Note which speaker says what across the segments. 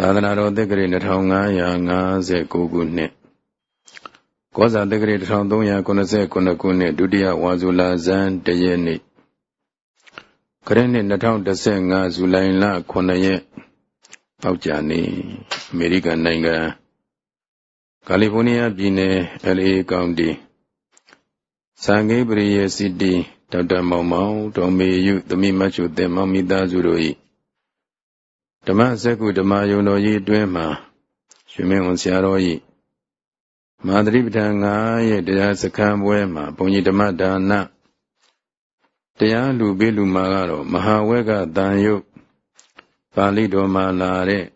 Speaker 1: သာသနာတော်တက္ကရာ2559ခုနှစ်ကောဇာတက္ကရာ1389ခုနှစ်ဒုတိယဝါဇူလာဇန်တရက်နေ့ခရစ်နှစ်2015ဇူလိုင်လ9ရက်ပေါက်ကြနေ့အမေရိကန်နိုင်ငံကယ်လီဖိုးနီးယားပြည်နယ် LA ကောင်တီစံဂိပရိယစီတီဒေါက်တာမောင်မောင်ဒေါ်မေယုသမီးမချုတဲ့မောင်မိသားစုတို့၏ ဓမ္မစက္ကုဓမ္မယုံတော်ကြီးအတွင်းမှာရွှေမင်းဝန်ဆရာတော်ဤမာသရိပဋ္ဌာန်9ရဲ့တရားစခန်းပွဲမှာဘုန်းကြီးဓမ္မဒါနတရားလူပေးလူမာကတော့မဟာဝဲကတန်ယုတ်ပါဠိတော်မှာလာတဲ့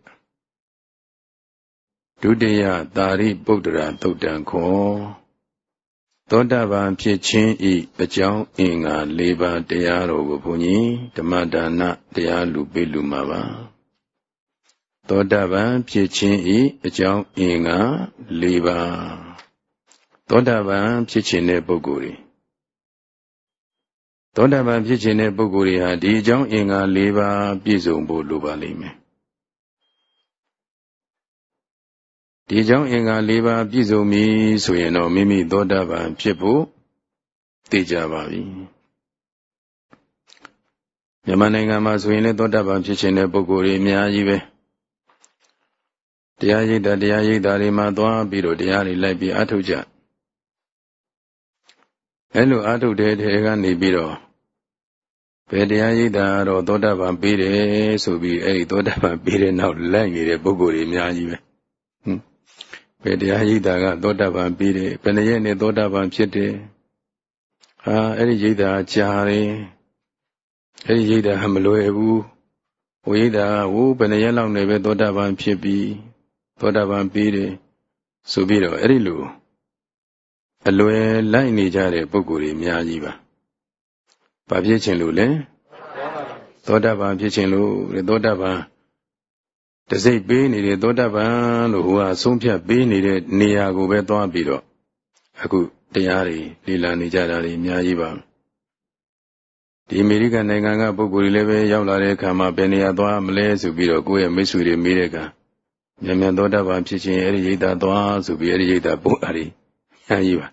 Speaker 1: ဒုတိယသာရိပုတ္တရာသုတ်တံခောသောတာပန်ဖြစ်ခြင်းဤအကြောင်းအင်္ဂါ၄ပါးတရားတော်ကိုဘုန်းကြီးဓမ္မဒါနတရားလူပေးလူမှာပါ သောတာပန်ဖြစ်ခြင်းဤအကြောင်းအင်္ဂါ၄ပါးသောတာပန်ဖြစ်ခြင်းတဲ့ပုဂ္ဂိုလ်တွေသောတာပန်ဖြစ်ခြင်းတဲ့ပုဂ္ဂိုလ်တွေဟာဒီအကြောင်းအင်္ဂါ၄ပါးပြည့်စုံဖို့လိုပါလိမ့်မယ်ဒီအကြောင်းအင်္ဂါ၄ပါးပြည့်စုံပြီဆိုရင်တော့မိမိသောတာပန်ဖြစ်ဖို့သိကြပါပြီမြန်မာနိုင်ငံမှာဆိုရင်လည်းသောတာပန်ဖြစ်ခြင်းတဲ့ပုဂ္ဂိုလ်တွေအများကြီးပဲ တရားရိပ်တာတရားရိပ်တာတွေမှာသွားပြီးတော့တရားတွေလိုက်ပြီးအထုတ်ကြအဲလိုအထုတ်တဲ့ထဲကနေပြီးတော့ဘယ်တရားရိပ်တာတော့သောတာပန်ပြီးတယ်ဆိုပြီးအဲ့ဒီသောတာပန်ပြီးတဲ့နောက်လိုက်နေတဲ့ပုဂ္ဂိုလ်တွေအများကြီးပဲဟင်ဘယ်တရားရိပ်တာကသောတာပန်ပြီးတယ်ဘယ်နှရက်နဲ့သောတာပန်ဖြစ်တယ်ဟာအဲ့ဒီရိပ်တာကြားတယ်အဲ့ဒီရိပ်တာမလွယ်ဘူးဝိဒါဝဘယ်နှရက်လောက်နေပဲသောတာပန်ဖြစ်ပြီး သောတာပန်ပြီးတယ်ဆိုပြီးတော့အဲ့ဒီလိုအလွယ်လိုက်နေကြတဲ့ပုဂ္ဂိုလ်တွေအများကြီးပါ။ဘာဖြစ်ခြင်းလို့လဲ။သောတာပန်ဖြစ်ခြင်းလို့သောတာပန်တစိတ်ပေးနေတဲ့သောတာပန်လို့ဟိုကအဆုံးဖြတ်ပေးနေတဲ့နေရာကိုပဲသွားပြီးတော့အခုတရားတွေလေ့လာနေကြတာတွေအများကြီးပါဒီအမေရိကန်နိုင်ငံကပုဂ္ဂိုလ်တွေလည်းပဲရောက်လာတဲ့အခါမှာဘယ်နေရာသွားမလဲဆိုပြီးတော့ကိုယ့်ရဲ့မိတ်ဆွေတွေမေးတဲ့အခါ မြန်မြန်သောတာပန်ဖြစ်ခြင်းအဲ့ဒီရိတ်တာသွားဆိုပြီးအဲ့ဒီရိတ်တာပို့တာတွေညာကြီးပါ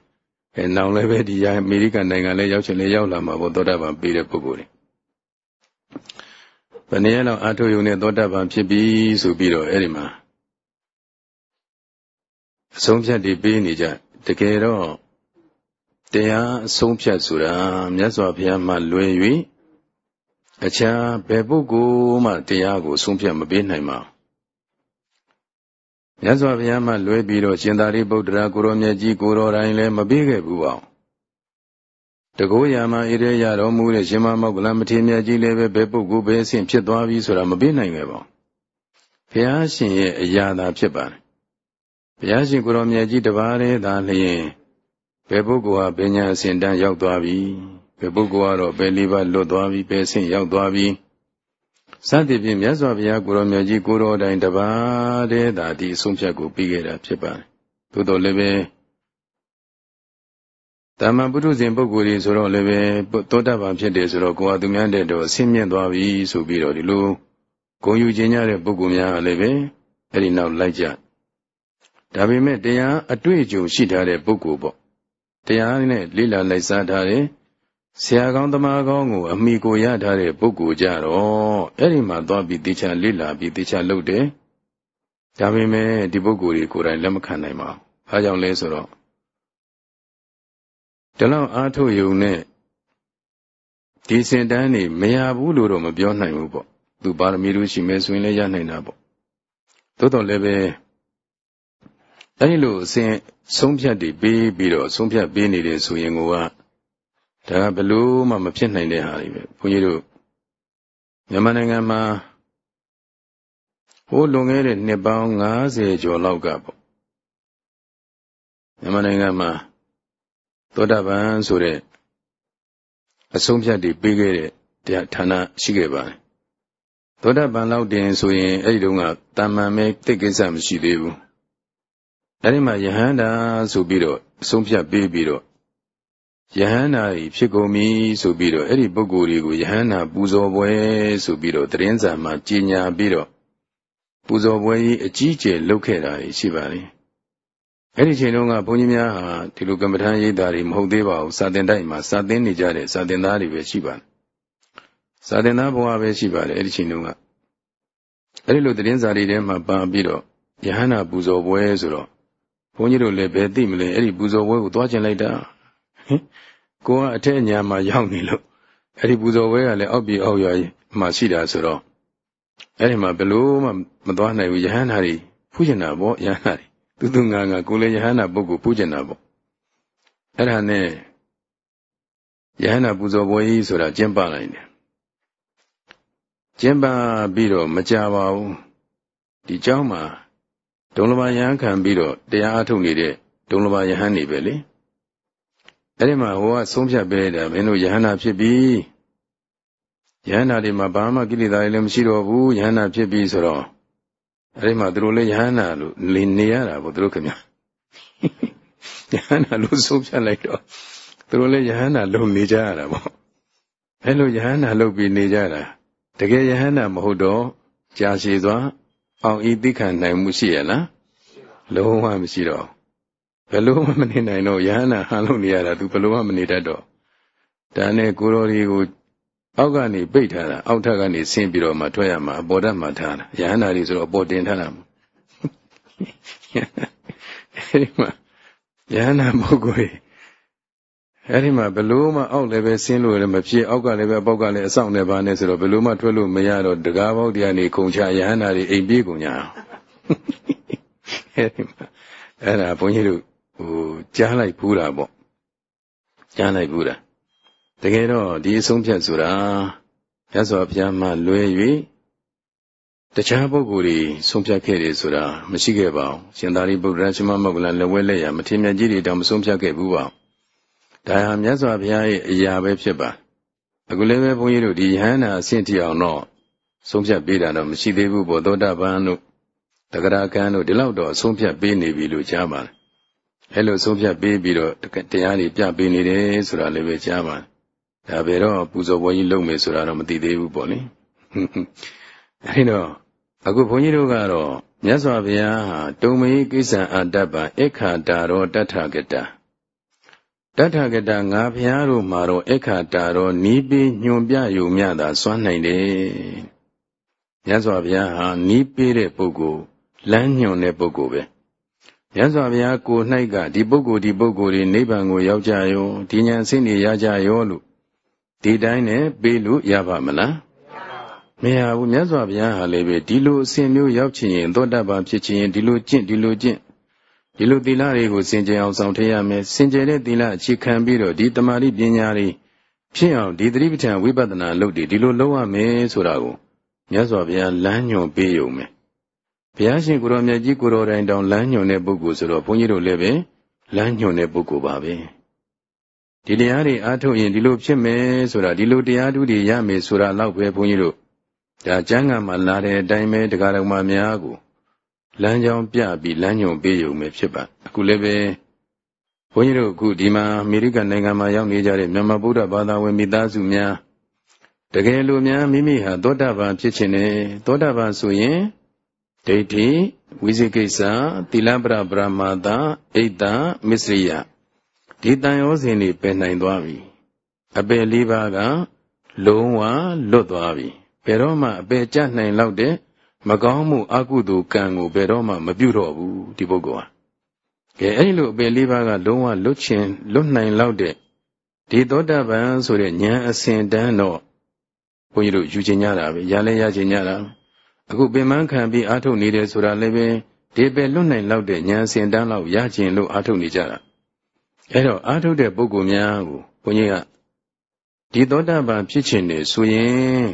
Speaker 1: အဲနောင်လည်းပဲဒီအမေရိကန်နိုင်ငံလည်းရောက်ချင်လည်းရောက်လာမှာပေါ့သောတာပန်ပြီးတဲ့ပုဂ္ဂိုလ်တွေဘယ်နည်းလောက်အာထုယုံနဲ့သောတာပန်ဖြစ်ပြီဆိုပြီးတော့အဲ့ဒီမှာအဆုံးဖြတ်တွေပေးနေကြတကယ်တော့တရားအဆုံးဖြတ်ဆိုတာမြတ်စွာဘုရားမှလွယ်၍အခြားဘယ်ပုဂ္ဂိုလ်မှတရားကိုဆုံးဖြတ်မပေးနိုင်ပါဘူး မြတ်စွာဘုရားမှလွဲပြီးတော့ရှင်သာရိပုတ္တရာကိုရောမြတ်ကြီးကိုရောတိုင်းလည်းမပေးခဲ့ဘူးအောင်တကောရာမဣရေရတော်မူတဲ့ရှင်မမောကလမထေရမြတ်ကြီးလည်းပဲဘယ်ပုဂ္ဂိုလ်ပဲအဆင့်ဖြစ်သွားပြီဆိုတာမပေးနိုင်ခဲ့ပါဘူးဘုရားရှင်ရဲ့အရာသာဖြစ်ပါတယ်ဘုရားရှင်ကိုရောမြတ်ကြီးတပါးတည်းသာလျင်ဘယ်ပုဂ္ဂိုလ်ဟာပညာအစဉ်တန်းရောက်သွားပြီဘယ်ပုဂ္ဂိုလ်ကတော့ဘယ်လေးပါလွတ်သွားပြီဘယ်အဆင့်ရောက်သွားပြီ စသည်ဖြင့်မြတ်စွာဘုရားကိုရောမြတ်ကြီးကိုရောတိုင်းတပါးတည်းသာဒီအဆုံးဖြတ်ကိုပြီးခဲ့တာဖြစ်ပါတယ်။သို့တော်လည်းပဲတမ္မာပုထုဇဉ်ပုဂ္ဂိုလ်တွေဆိုတော့လည်းပဲသောတာပန်ဖြစ်တယ်ဆိုတော့ကိုယ်ဟာသူများတဲ့တော့ဆင်းမြင့်သွားပြီဆိုပြီးတော့ဒီလိုဂုံယူခြင်းကြတဲ့ပုဂ္ဂိုလ်များလည်းပဲအဲ့ဒီနောက်လိုက်ကြ။ဒါပေမဲ့တရားအတွေ့အကြုံရှိထားတဲ့ပုဂ္ဂိုလ်ပေါ့။တရားနဲ့လိလာလိုက်စားထားတဲ့ ဆရာကောင်းသမားကောင်းကိုအမိကိုရထားတဲ့ပုဂ္ဂိုလ်ကြတော့အဲ့ဒီမှာသွားပြီးတေချာလိလာပြီးတေချာလုပ်တယ်ဒါပေမဲ့ဒီပုဂ္ဂိုလ်တွေကိုယ်တိုင်လက်မခံနိုင်ပါဘူး။ဘာကြောင့်လဲဆိုတော့ဒီလောက်အားထုတ်ယုံနဲ့ဒီစင်တန်းနေမရဘူးလို့တော့မပြောနိုင်ဘူးပေါ့။သူပါရမီလို့ရှိမယ်ဆိုရင်လည်းရနိုင်တာပေါ့။သို့တော်လည်းပဲအဲဒီလိုအစဉ်ဆုံးဖြတ်ပြီးပြီးတော့ဆုံးဖြတ်ပေးနေတယ်ဆိုရင်က ဒါကဘလို့မှမဖြစ်နိုင်တဲ့ဟာတွေပဲဘုန်းကြီးတို့မြန်မာနိုင်ငံမှာဟိုးလွန်ခဲ့တဲ့နှစ်ပေါင်း90ကျော်လောက်ကပေါ့မြန်မာနိုင်ငံမှာသောတာပန်ဆိုတဲ့အဆုံးဖြတ်တွေပေးခဲ့တဲ့တရားဌာနရှိခဲ့ပါတယ်သောတာပန်လောက်တင်ဆိုရင်အဲ့ဒီတုန်းကတာမန်မဲတိတ်ကိစ္စမရှိသေးဘူးအဲ့ဒီမှာယဟန္တာဆိုပြီးတော့အဆုံးဖြတ်ပေးပြီးတော့ ယဟန္တာကြီးဖြစ်ကုန်ပြီဆိုပြီးတော့အဲ့ဒီပုဂ္ဂိုလ်တွေကိုယဟန္တာပူဇော်ပွဲဆိုပြီးတော့တရင်စာမှာကြီးညာပြီးတော့ပူဇော်ပွဲကြီးအကြီးကျယ်လုပ်ခဲ့တာရှိပါလေအဲ့ဒီချိန်တုန်းကဘုန်းကြီးများဟာဒီလိုကမ္မထမ်းရိပ်တာတွေမဟုတ်သေးပါဘူးစာသင်တိုက်မှာစာသင်နေကြတဲ့စာသင်သားတွေပဲရှိပါတယ်စာသင်သားဘဝပဲရှိပါတယ်အဲ့ဒီချိန်တုန်းကအဲ့ဒီလိုသတင်းစာတွေထဲမှာပါပြီးတော့ယဟန္တာပူဇော်ပွဲဆိုတော့ဘုန်းကြီးတို့လည်းဘယ်သိမလဲအဲ့ဒီပူဇော်ပွဲကိုသွားကျင်လိုက်တာ ဟင်ကိုကအထက်ညာမှာရောက်နေလို့အဲ့ဒီပူဇော်ပွဲကလည်းအောက်ပြည်အောက်ရွာမှာရှိတာဆိုတော့အဲ့ဒီမှာဘယ်လို့မှမသွားနိုင်ဘူးယဟန္တာတွေဖူးကျင်တာပေါ့ယဟန္တာတွေသူသူငါငါကိုလည်းယဟန္တာပုဂ္ဂိုလ်ဖူးကျင်တာပေါ့အဲ့ဒါနဲ့ယဟန္တာပူဇော်ပွဲကြီးဆိုတာကျင်းပလိုက်တယ်ကျင်းပပြီးတော့မကြပါဘူးဒီเจ้าမှာဒုံလဘယဟန်ခံပြီးတော့တရားအထုတ်နေတဲ့ဒုံလဘယဟန်နေပဲလေ အဲ့ဒီမှာဟိုကဆုံးဖြတ်ပေးတယ်မင်းတို့ယဟန္တာဖြစ်ပြီယဟန္တာတွေမှာဘာမှကိလေသာတွေလည်းမရှိတော့ဘူးယဟန္တာဖြစ်ပြီဆိုတော့အဲ့ဒီမှာသူတို့လည်းယဟန္တာလို့နေနေရတာပေါ့သူတို့ခင်ဗျယဟန္တာလို့ဆုံးဖြတ်လိုက်တော့သူတို့လည်းယဟန္တာလုံနေကြရတာပေါ့အဲ့လိုယဟန္တာလုပ်ပြီးနေကြတာတကယ်ယဟန္တာမဟုတ်တော့ကြာရှည်စွာအောင်ဤသိခံနိုင်မှုရှိရလားလုံးဝမရှိတော့ ဘယ်လို့မှမနေနိုင်တော့ယဟန္တာဟန်လို့နေရတာသူဘယ်လို့မှမနေတတ်တော့ဒါနဲ့ကိုရော်ဒီကိုအောက်ကနေပိတ်ထားတာအောက်ထပ်ကနေဆင်းပြီးတော့မှထွက်ရမှာအပေါ်ဓာတ်မှာထားတာယဟန္တာတွေဆိုတော့အပေါ်တင်ထားတာအဲဒီမှာယဟန္တာပုဂ္ဂိုလ်အဲ့ဒီမှာဘလို့မှအောက်လည်းပဲဆင်းလို့လည်းမဖြစ်အောက်ကလည်းပဲပေါက်ကလည်းအဆောင်နဲ့ပါနဲ့ဆိုတော့ဘလို့မှထွက်လို့မရတော့တကားပေါက်တရားနေခုံချယဟန္တာတွေအိမ်ပြေးကုန်ကြအောင်အဲ့ဒီမှာအဲ့ဒါဘုန်းကြီးတို့ ဟိုကြားလိုက်ဘူးတာပေါ့ကြားလိုက်ဘူးတာတကယ်တော့ဒီအဆုံးဖြတ်ဆိုတာမြတ်စွာဘုရားမှလွဲ၍တခြားပုဂ္ဂိုလ်တွေဆုံးဖြတ်ခဲ့တယ်ဆိုတာမရှိခဲ့ပါဘူးရှင်သာရိပုတ္တရာရှင်မမောကလလက်ဝဲလက်ရမထေရမြတ်ကြီးတွေတောင်မဆုံးဖြတ်ခဲ့ဘူးပါဒါဟာမြတ်စွာဘုရားရဲ့အရာပဲဖြစ်ပါအခုလည်းပဲဘုန်းကြီးတို့ဒီယဟန္တာအဆင့်ထိအောင်တော့ဆုံးဖြတ်ပေးတာတော့မရှိသေးဘူးဘောသောတာပန်တို့တဂရကံတို့ဒီလောက်တော့ဆုံးဖြတ်ပေးနေပြီလို့ကြားပါတယ် အဲလိုဆုံးဖြတ်ပေးပြီးတော့တရားတွေပြပေးနေတယ်ဆိုတာလည်းပဲကြားပါတယ်ဒါပဲတော့ပူဇော်ပွဲကြီးလုပ်မယ်ဆိုတာတော့မသိသေးဘူးပေါ့လေအဲဒီတော့အခုဘုန်းကြီးတို့ကတော့မြတ်စွာဘုရားဟာတုံမေကိစ္စအတ္တပံအခါတာရောတထကတာတထကတာငါဘုရားတို့မှာတော့အခါတာရောနီးပြီးညွန်ပြယူမြတာစွမ်းနိုင်တယ်မြတ်စွာဘုရားဟာနီးပေးတဲ့ပုဂ္ဂိုလ်လမ်းညွန်တဲ့ပုဂ္ဂိုလ်ပဲ မြတ်စွာဘုရားကို၌ကဒီပုဂ္ဂိုလ်ဒီပုဂ္ဂိုလ်တွေနိဗ္ဗာန်ကိုရောက်ကြရောဒီညာစိတ်နေရကြရောလို့ဒီတိုင်းနဲ့ပေးလို့ရပါမလားမရဘူးမြတ်စွာဘုရားဟာလည်းပဲဒီလိုအစဉ်မျိုးရောက်ချင်ရင်သောတာပန်ဖြစ်ချင်ရင်ဒီလိုကျင့်ဒီလိုကျင့်ဒီလိုသီလတွေကိုစင်ကြယ်အောင်ဆောင်ထည့်ရမယ်စင်ကြယ်တဲ့သီလအခြေခံပြီးတော့ဒီတမာတိပညာတွေဖြစ်အောင်ဒီသတိပဋ္ဌာန်ဝိပဿနာလုပ်တယ်ဒီလိုလုပ်ရမယ်ဆိုတာကိုမြတ်စွာဘုရားလမ်းညွှန်ပေးရုံပဲ ဘုရားရှင်ကိုရောမြတ်ကြီးကိုရောတိုင်းတောင်လမ်းညွှန်တဲ့ပုဂ္ဂိုလ်ဆိုတော့ဘုန်းကြီးတို့လည်းပဲလမ်းညွှန်တဲ့ပုဂ္ဂိုလ်ပါပဲဒီတရားတွေအားထုတ်ရင်ဒီလိုဖြစ်မယ်ဆိုတာဒီလိုတရားဓုတွေရမယ်ဆိုတာတော့ပဲဘုန်းကြီးတို့ဒါကျမ်းဂန်မှာလာတဲ့အတိုင်းပဲတရားတော်မှာများကိုလမ်းကြောင်းပြပြီးလမ်းညွှန်ပေးရုံပဲဖြစ်ပါအခုလည်းပဲဘုန်းကြီးတို့အခုဒီမှာအမေရိကန်နိုင်ငံမှာရောက်နေကြတဲ့မြန်မာဗုဒ္ဓဘာသာဝင်မိသားစုများတကယ်လို့များမိမိဟာသောတာပန်ဖြစ်ခြင်းနဲ့သောတာပန်ဆိုရင် ဒိဋ္ဌိဝိသေကိစ္စသီလပရပရမာတာဣဒ္ဓမစ္စရိယဒီတန်ရောစဉ်တွေပယ်နိုင်သွားပြီအပယ်လေးပါးကလုံးဝလွတ်သွားပြီဘယ်တော့မှအပယ်ကျနိုင်လောက်တဲ့မကောင်းမှုအကုသိုလ်ကံကိုဘယ်တော့မှမပြုတော့ဘူးဒီပုဂ္ဂိုလ်ဟာကဲအဲ့ဒီလိုအပယ်လေးပါးကလုံးဝလွတ်ခြင်းလွတ်နိုင်လောက်တဲ့ဒီသောတာပန်ဆိုတဲ့ဉာဏ်အစဉ်တန်းတော့ဘုန်းကြီးတို့ယူခြင်းကြတာပဲရလဲရခြင်းကြတာ အခုပင်မခံပြီးအာထုတ်နေတယ်ဆိုတာလည်းပဲဒီပဲလွတ်နိုင်လောက်တဲ့ဉာဏ်အစဉ်တန်းလောက်ရခြင်းလို့အာထုတ်နေကြတာအဲ့တော့အာထုတ်တဲ့ပုဂ္ဂိုလ်များကိုဘုန်းကြီးကဒီသောတာပန်ဖြစ်ခြင်းနေဆိုရင်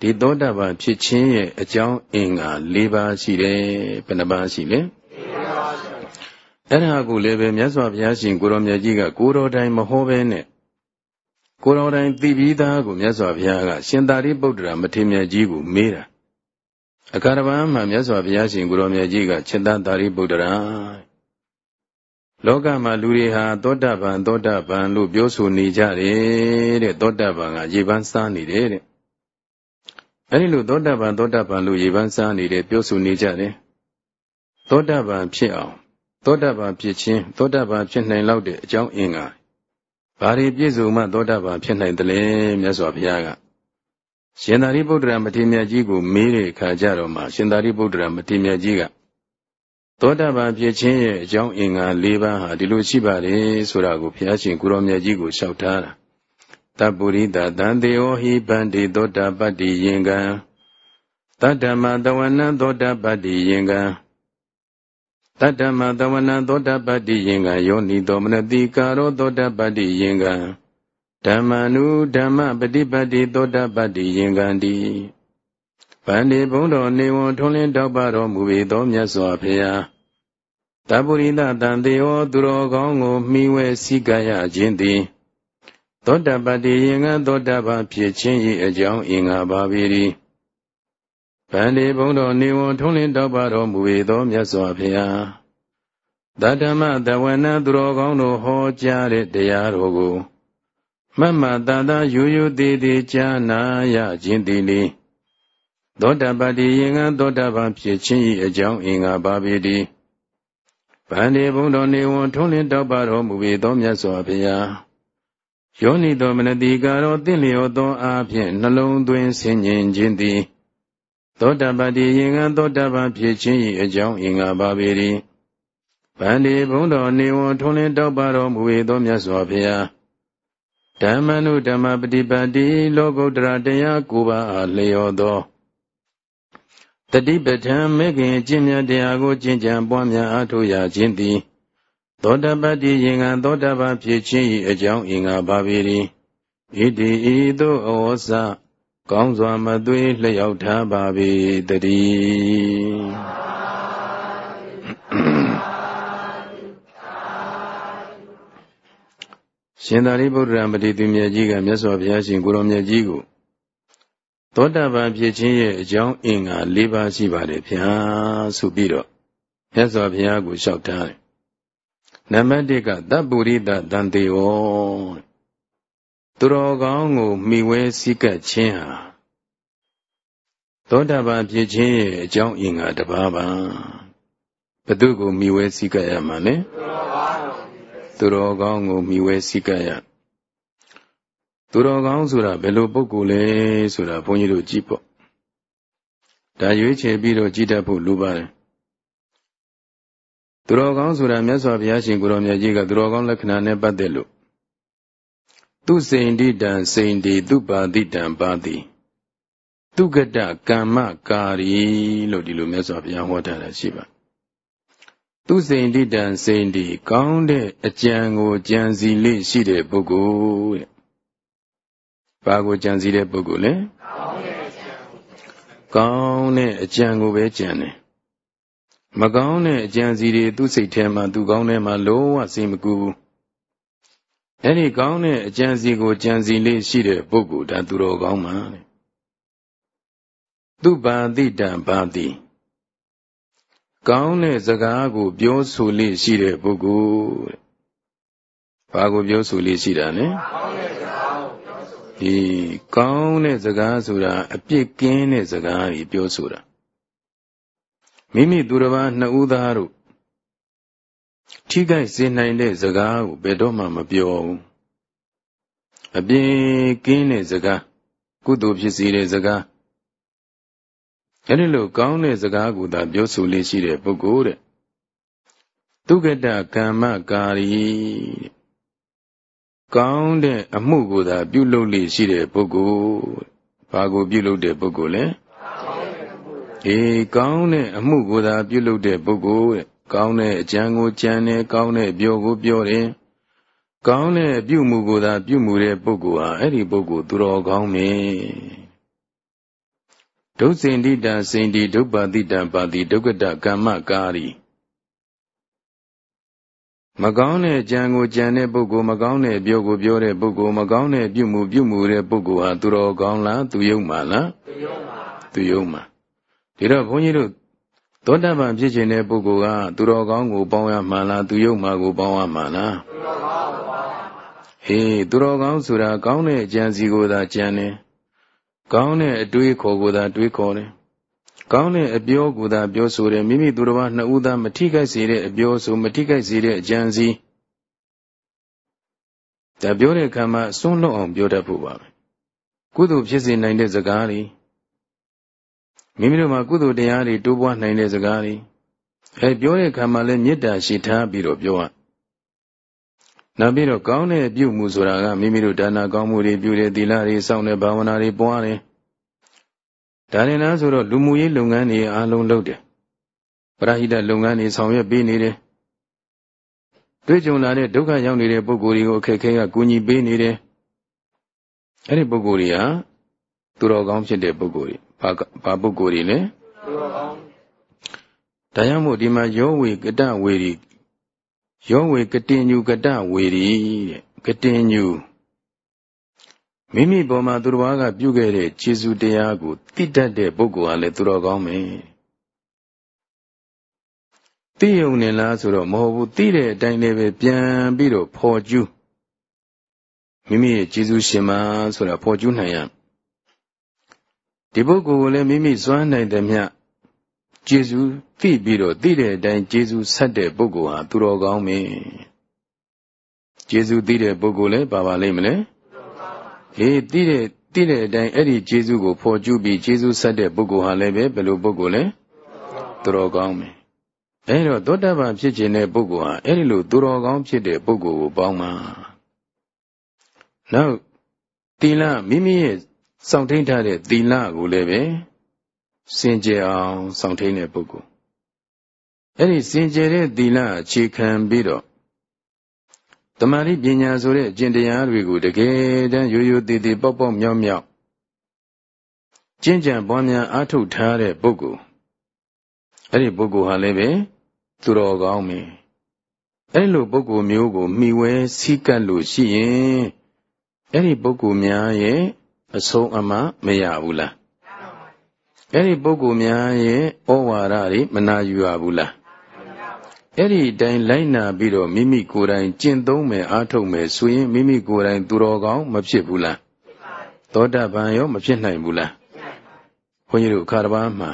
Speaker 1: ဒီသောတာပန်ဖြစ်ခြင်းရဲ့အကြောင်းအင်္ဂါ၄ပါးရှိတယ်ဘယ်နှပါးရှိလဲအဲ့ဒါကိုလည်းပဲမြတ်စွာဘုရားရှင်ကိုရောမြတ်ကြီးကကိုတော်တိုင်မဟောဘဲနဲ့ကိုတော်တိုင်သိပြီးသားကိုမြတ်စွာဘုရားကရှင်သာရိပုတ္တရာမထေရမြတ်ကြီးကိုမေးတာ အခါတပံမှာမြတ်စွာဘုရားရှင်ကိုရောမြတ်ကြီးကချက်သားသာရိပုတ္တရာလောကမှာလူတွေဟာသောတာပန်သောတာပန်လို့ပြောဆိုနေကြတယ်တဲ့သောတာပန်ကရေပန်းစားနေတယ်တဲ့အဲဒီလိုသောတာပန်သောတာပန်လို့ရေပန်းစားနေတယ်ပြောဆိုနေကြတယ်သောတာပန်ဖြစ်အောင်သောတာပန်ဖြစ်ခြင်းသောတာပန်ဖြစ်နိုင်လောက်တဲ့အကြောင်းအင်္ဂါဘာတွေပြည့်စုံမှသောတာပန်ဖြစ်နိုင်တယ်လဲမြတ်စွာဘုရားက ရှင်သာရိပုတ္တရာမထေရမြတ်ကြီးကိုမေးတဲ့အခါကျတော့မှရှင်သာရိပုတ္တရာမထေရမြတ်ကြီးကသောတာပန်ဖြစ်ခြင်းရဲ့အကြောင်းအင်္ဂါ၄ပါးဟာဒီလိုရှိပါတယ်ဆိုတာကိုဘုရားရှင်ကိုရောမြတ်ကြီးကိုလျှောက်ထားတာတပ္ပုရိတတံတေဟဟိပန္တိသောတာပတ္တိယင်ကံတတ္တမတဝနံသောတာပတ္တိယင်ကံတတ္တမတဝနံသောတာပတ္တိယင်ကံယောနိသောမနတိကာရောသောတာပတ္တိယင်ကံ ဓမ္မနုဓမ္မပฏิပတ်တိသောတာပတ္တိယင်ကံတိဗန္ဒီဘုံတော်နေဝံထုံးလင်းတောက်ပါတော်မူပေသောမြတ်စွာဘုရားတပုရိသတန်တေဟောသူတော်ကောင်းကိုမှီဝဲစည်းကပ်ရခြင်းသည်သောတာပတ္တိယင်္ဂသောတာပန်ဖြစ်ခြင်း၏အကြောင်းအင်္ဂါပါပေ၏ဗန္ဒီဘုံတော်နေဝံထုံးလင်းတောက်ပါတော်မူပေသောမြတ်စွာဘုရားတတ္တမတဝနသူတော်ကောင်းတို့ဟောကြားတဲ့တရားတော်ကို မမတန်တာယူယူသေးသေးကြားနာရခြင်းသည်လေသောတာပတ္တိယင်္ဂသောတာပန်ဖြစ်ခြင်း၏အကြောင်းအင်္ဂါပါပေ၏ဗန္ဒီဘုံတော်နေဝံထုံးလင်းတောက်ပါတော်မူပေသောမြတ်စွာဘုရားယောနိသောမနတိကာရောတင့်လျောသောအားဖြင့်နှလုံးသွင်းဆင်ញင်ခြင်းသည်သောတာပတ္တိယင်္ဂသောတာပန်ဖြစ်ခြင်း၏အကြောင်းအင်္ဂါပါပေ၏ဗန္ဒီဘုံတော်နေဝံထုံးလင်းတောက်ပါတော်မူပေသောမြတ်စွာဘုရား ဓမ္မနုဓမ္မပฏิပတ်တိလောကုတ္တရာတရားကိုပါအားလျော်သောတတိပဋ္ဌာန်မေခင်အကျင့်မြတ်တရားကိုကျင့်ကြံပွားများအားထုတ်ရခြင်းသည် သောတပတ္တိယင်္ဂံသောတပန်ဖြစ်ခြင်း၏အကြောင်းအင်္ဂါပါပေ၏ဣတိဤသို့အဝဇကောင်းစွာမသွေးလျောက်ထားပါပေတည်း ရှင်သာရိပုတ္တရာမထေရမြတ်ကြီးကမြတ်စွာဘုရားရှင်ကိုရောမြတ်ကြီးကိုသောတာပန်ဖြစ်ခြင်းရဲ့အကြောင်းအင်္ဂါ၄ပါးရှိပါတယ်ဗျာဆိုပြီးတော့မြတ်စွာဘုရားကိုလျှောက်ထားတယ်နံပါတ်1ကတပ္ပုရိသတန်တေဝသူတော်ကောင်းကိုမိဝဲစည်းကပ်ခြင်းဟာသောတာပန်ဖြစ်ခြင်းရဲ့အကြောင်းအင်္ဂါတစ်ပါးပါဘု து ကိုမိဝဲစည်းကပ်ရမှာလဲ သူတော်ကောင်းကိုမိဝဲစည်းကပ်ရသူတော်ကောင်းဆိုတာဘယ်လိုပုဂ္ဂိုလ်လဲဆိုတာဘုန်းကြီးတို့ကြည့်ပေါ့ဒါရွေးချယ်ပြီးတော့ကြည်တတ်ဖို့လိုပါတယ်သူတော်ကောင်းဆိုတာမြတ်စွာဘုရားရှင်ကိုရောမြတ်ကြီးကသူတော်ကောင်းလက္ခဏာနဲ့ပတ်သက်လို့သူစိန်တိတံစိန်တိသူပါတိတံပါတိသူကတကမ္မကာရီလို့ဒီလိုမြတ်စွာဘုရားဟောထားတာရှိပါတယ် သူစိန်တိတံစိန်တိကောင်းတဲ့အကြံကိုကြံစီလေးရှိတဲ့ပုဂ္ဂိုလ်တဲ့။ဘာကိုကြံစီတဲ့ပုဂ္ဂိုလ်လဲ။ကောင်းတဲ့အကြံကိုပဲကြံတယ်။မကောင်းတဲ့အကြံစီတွေသူ့စိတ်ထဲမှာသူကောင်းထဲမှာလုံးဝစိတ်မကူဘူး။အဲဒီကောင်းတဲ့အကြံစီကိုကြံစီလေးရှိတဲ့ပုဂ္ဂိုလ်ဒါသူတော်ကောင်းမှာတဲ့။သူပါတိတံပါတိ။ ကောင်းတဲ့စကားကို ပြောဆိုလေးရှိတဲ့ပုဂ္ဂိုလ်တဲ့။ဘာကိုပြောဆိုလေးရှိတာလဲ။ဒီကောင်းတဲ့စကားဆိုတာအပြစ်ကင်းတဲ့စကားကြီးပြောဆိုတာ။မိမိသူတစ်ပါးနှစ်ဦးသားတို့ထိခိုက်စေနိုင်တဲ့စကားကိုဘယ်တော့မှမပြောဘူး။အပြစ်ကင်းတဲ့စကားကုသိုလ်ဖြစ်စေတဲ့စကား အဲဒီလိုကောင်းတဲ့စကားကိုသာပြောဆိုလေးရှိတဲ့ပုဂ္ဂိုလ်တဲ့ဒုက္ကတကမ္မကာရီကောင်းတဲ့အမှုကိုသာပြုလုပ်လေးရှိတဲ့ပုဂ္ဂိုလ်ဘာကိုပြုလုပ်တဲ့ပုဂ္ဂိုလ်လဲအေးကောင်းတဲ့အမှုကိုသာပြုလုပ်တဲ့ပုဂ္ဂိုလ်တဲ့ကောင်းတဲ့အကြံကိုကြံတယ်ကောင်းတဲ့ပြောကိုပြောတယ်ကောင်းတဲ့ပြုမှုကိုသာပြုမှုတဲ့ပုဂ္ဂိုလ်ဟာအဲ့ဒီပုဂ္ဂိုလ်သူတော်ကောင်းမယ် ဒုစိန္တိတံစိန္တိဒုပ္ပတိတံပါတိဒုက္ကတကမ္မကာရီမကောင်းတဲ့ကြံကိုကြံတဲ့ပုဂ္ဂိုလ်မကောင်းတဲ့ပြောကိုပြောတဲ့ပုဂ္ဂိုလ်မကောင်းတဲ့ပြုမှုပြုမှုတဲ့ပုဂ္ဂိုလ်ဟာသူတော်ကောင်းလားသူယုံမှလားသူယုံပါသူယုံမှဒီတော့ဘုန်းကြီးတို့သောတပန်ဖြစ်ခြင်းတဲ့ပုဂ္ဂိုလ်ကသူတော်ကောင်းကိုပေါင်းရမှလားသူယုံမှကိုပေါင်းရမှလားသူတော်ကောင်းကိုပေါင်းရမှဟေးသူတော်ကောင်းဆိုတာကောင်းတဲ့အကြံစီကိုသာကြံတယ် ကောင်းတဲ့အတွေးခေါ်ကိုသာတွေးခေါ်တယ်ကောင်းတဲ့အပြောကိုသာပြောဆိုတယ်မိမိသူတော်ဘာနှစ်ဦးသားမထိခိုက်စေတဲ့အပြောဆိုမထိခိုက်စေတဲ့အကြံစီဒါပြောတဲ့အခါမှာစွန့်လွတ်အောင်ပြောတတ်ဖို့ပါပဲကုသိုလ်ဖြစ်စေနိုင်တဲ့စကားတွေမိမိတို့မှာကုသိုလ်တရားတွေတိုးပွားနိုင်တဲ့စကားတွေအဲပြောတဲ့အခါမှာလည်းမေတ္တာရှိထားပြီးတော့ပြောရ နောက်ပြီးတော့ကောင်းတဲ့အပြုမှုဆိုတာကမိမိတို့ဒါနာကောင်းမှုတွေပြုတဲ့သီလတွေစောင့်တဲ့ဘာဝနာတွေပွားတယ်ဒါရင်လားဆိုတော့လူမှုရေးလုပ်ငန်းတွေအားလုံးလုပ်တယ်ပရဟိတလုပ်ငန်းတွေဆောင်ရွက်ပေးနေတယ်တွေ့ကြုံလာတဲ့ဒုက္ခရောက်နေတဲ့ပုဂ္ဂိုလ်တွေကိုအခက်ခဲကကူညီပေးနေတယ်အဲ့ဒီပုဂ္ဂိုလ်တွေဟာသူတော်ကောင်းဖြစ်တဲ့ပုဂ္ဂိုလ်တွေဘာဘာပုဂ္ဂိုလ်တွေလဲသူတော်ကောင်းဒါကြောင့်မို့ဒီမှာယောဝေကတဝေရီ ယောဝေကတင်ညူကတဝေရီတဲ့ကတင်ညူမိမိပေါ်မှာသူတော်ဘာကပြုခဲ့တဲ့ခြေစုတရားကိုသိတတ်တဲ့ပုဂ္ဂိုလ်ဟာလည်းသူတော်ကောင်းမယ်သိယုံနေလားဆိုတော့မဟုတ်ဘူးသိတဲ့အတိုင်းလည်းပဲပြန်ပြီးတော့ဖော်ကျူးမိမိရဲ့ကျေးဇူးရှင်မဆိုတာဖော်ကျူးနိုင်ရဒီပုဂ္ဂိုလ်ကိုလည်းမိမိစွမ်းနိုင်တဲ့မြတ် ကျေးဇူးသိပြီးတော့သိတဲ့အတိုင်းကျေးဇူးဆက်တဲ့ပုဂ္ဂိုလ်ဟာသူတော်ကောင်းမင်းကျေးဇူးသိတဲ့ပုဂ္ဂိုလ်လည်းပါပါလိမ့်မလဲအေးသိတဲ့သိတဲ့အတိုင်းအဲ့ဒီကျေးဇူးကိုဖော်ကျူးပြီးကျေးဇူးဆက်တဲ့ပုဂ္ဂိုလ်ဟာလည်းပဲဘယ်လိုပုဂ္ဂိုလ်လဲသူတော်ကောင်းမင်းအဲတော့သောတပန်ဖြစ်ခြင်းတဲ့ပုဂ္ဂိုလ်ဟာအဲ့ဒီလိုသူတော်ကောင်းဖြစ်တဲ့ပုဂ္ဂိုလ်ကိုပေါင်းမှာနောက်တီလမိမိရဲ့စောင့်ထိန်ထားတဲ့သီလကိုလည်းပဲ စင်ကြယ်အောင်စောင့်ထိန်တဲ့ပုဂ္ဂိုလ်အဲ့ဒီစင်ကြယ်တဲ့သီလအခြေခံပြီးတော့တမာတိပညာဆိုတဲ့အကျင့်တရားတွေကိုတကယ်တမ်းရိုးရိုးသေးသေးပေါက်ပေါက်မြောက်မြောက်ကျင့်ကြံပွားများအားထုတ်ထားတဲ့ပုဂ္ဂိုလ်အဲ့ဒီပုဂ္ဂိုလ်ဟာလည်းပဲသူတော်ကောင်းမယ်အဲ့လိုပုဂ္ဂိုလ်မျိုးကိုမှီဝဲစည်းကပ်လို့ရှိရင်အဲ့ဒီပုဂ္ဂိုလ်များရဲ့အဆုံးအမမရဘူးလား အဲ့ဒီပုဂ္ဂိုလ်များရဲ့ဩဝါဒတွေမနာယူရဘူးလားအဲ့ဒီတိုင်းလိုက်နာပြီးတော့မိမိကိုယ်တိုင်ကျင့်သုံးမယ်အားထုတ်မယ်ဆိုရင်မိမိကိုယ်တိုင်သူတော်ကောင်းမဖြစ်ဘူးလားသောတာပန်ရောမဖြစ်နိုင်ဘူးလားဘုန်းကြီးတို့ခါတပါးမှာ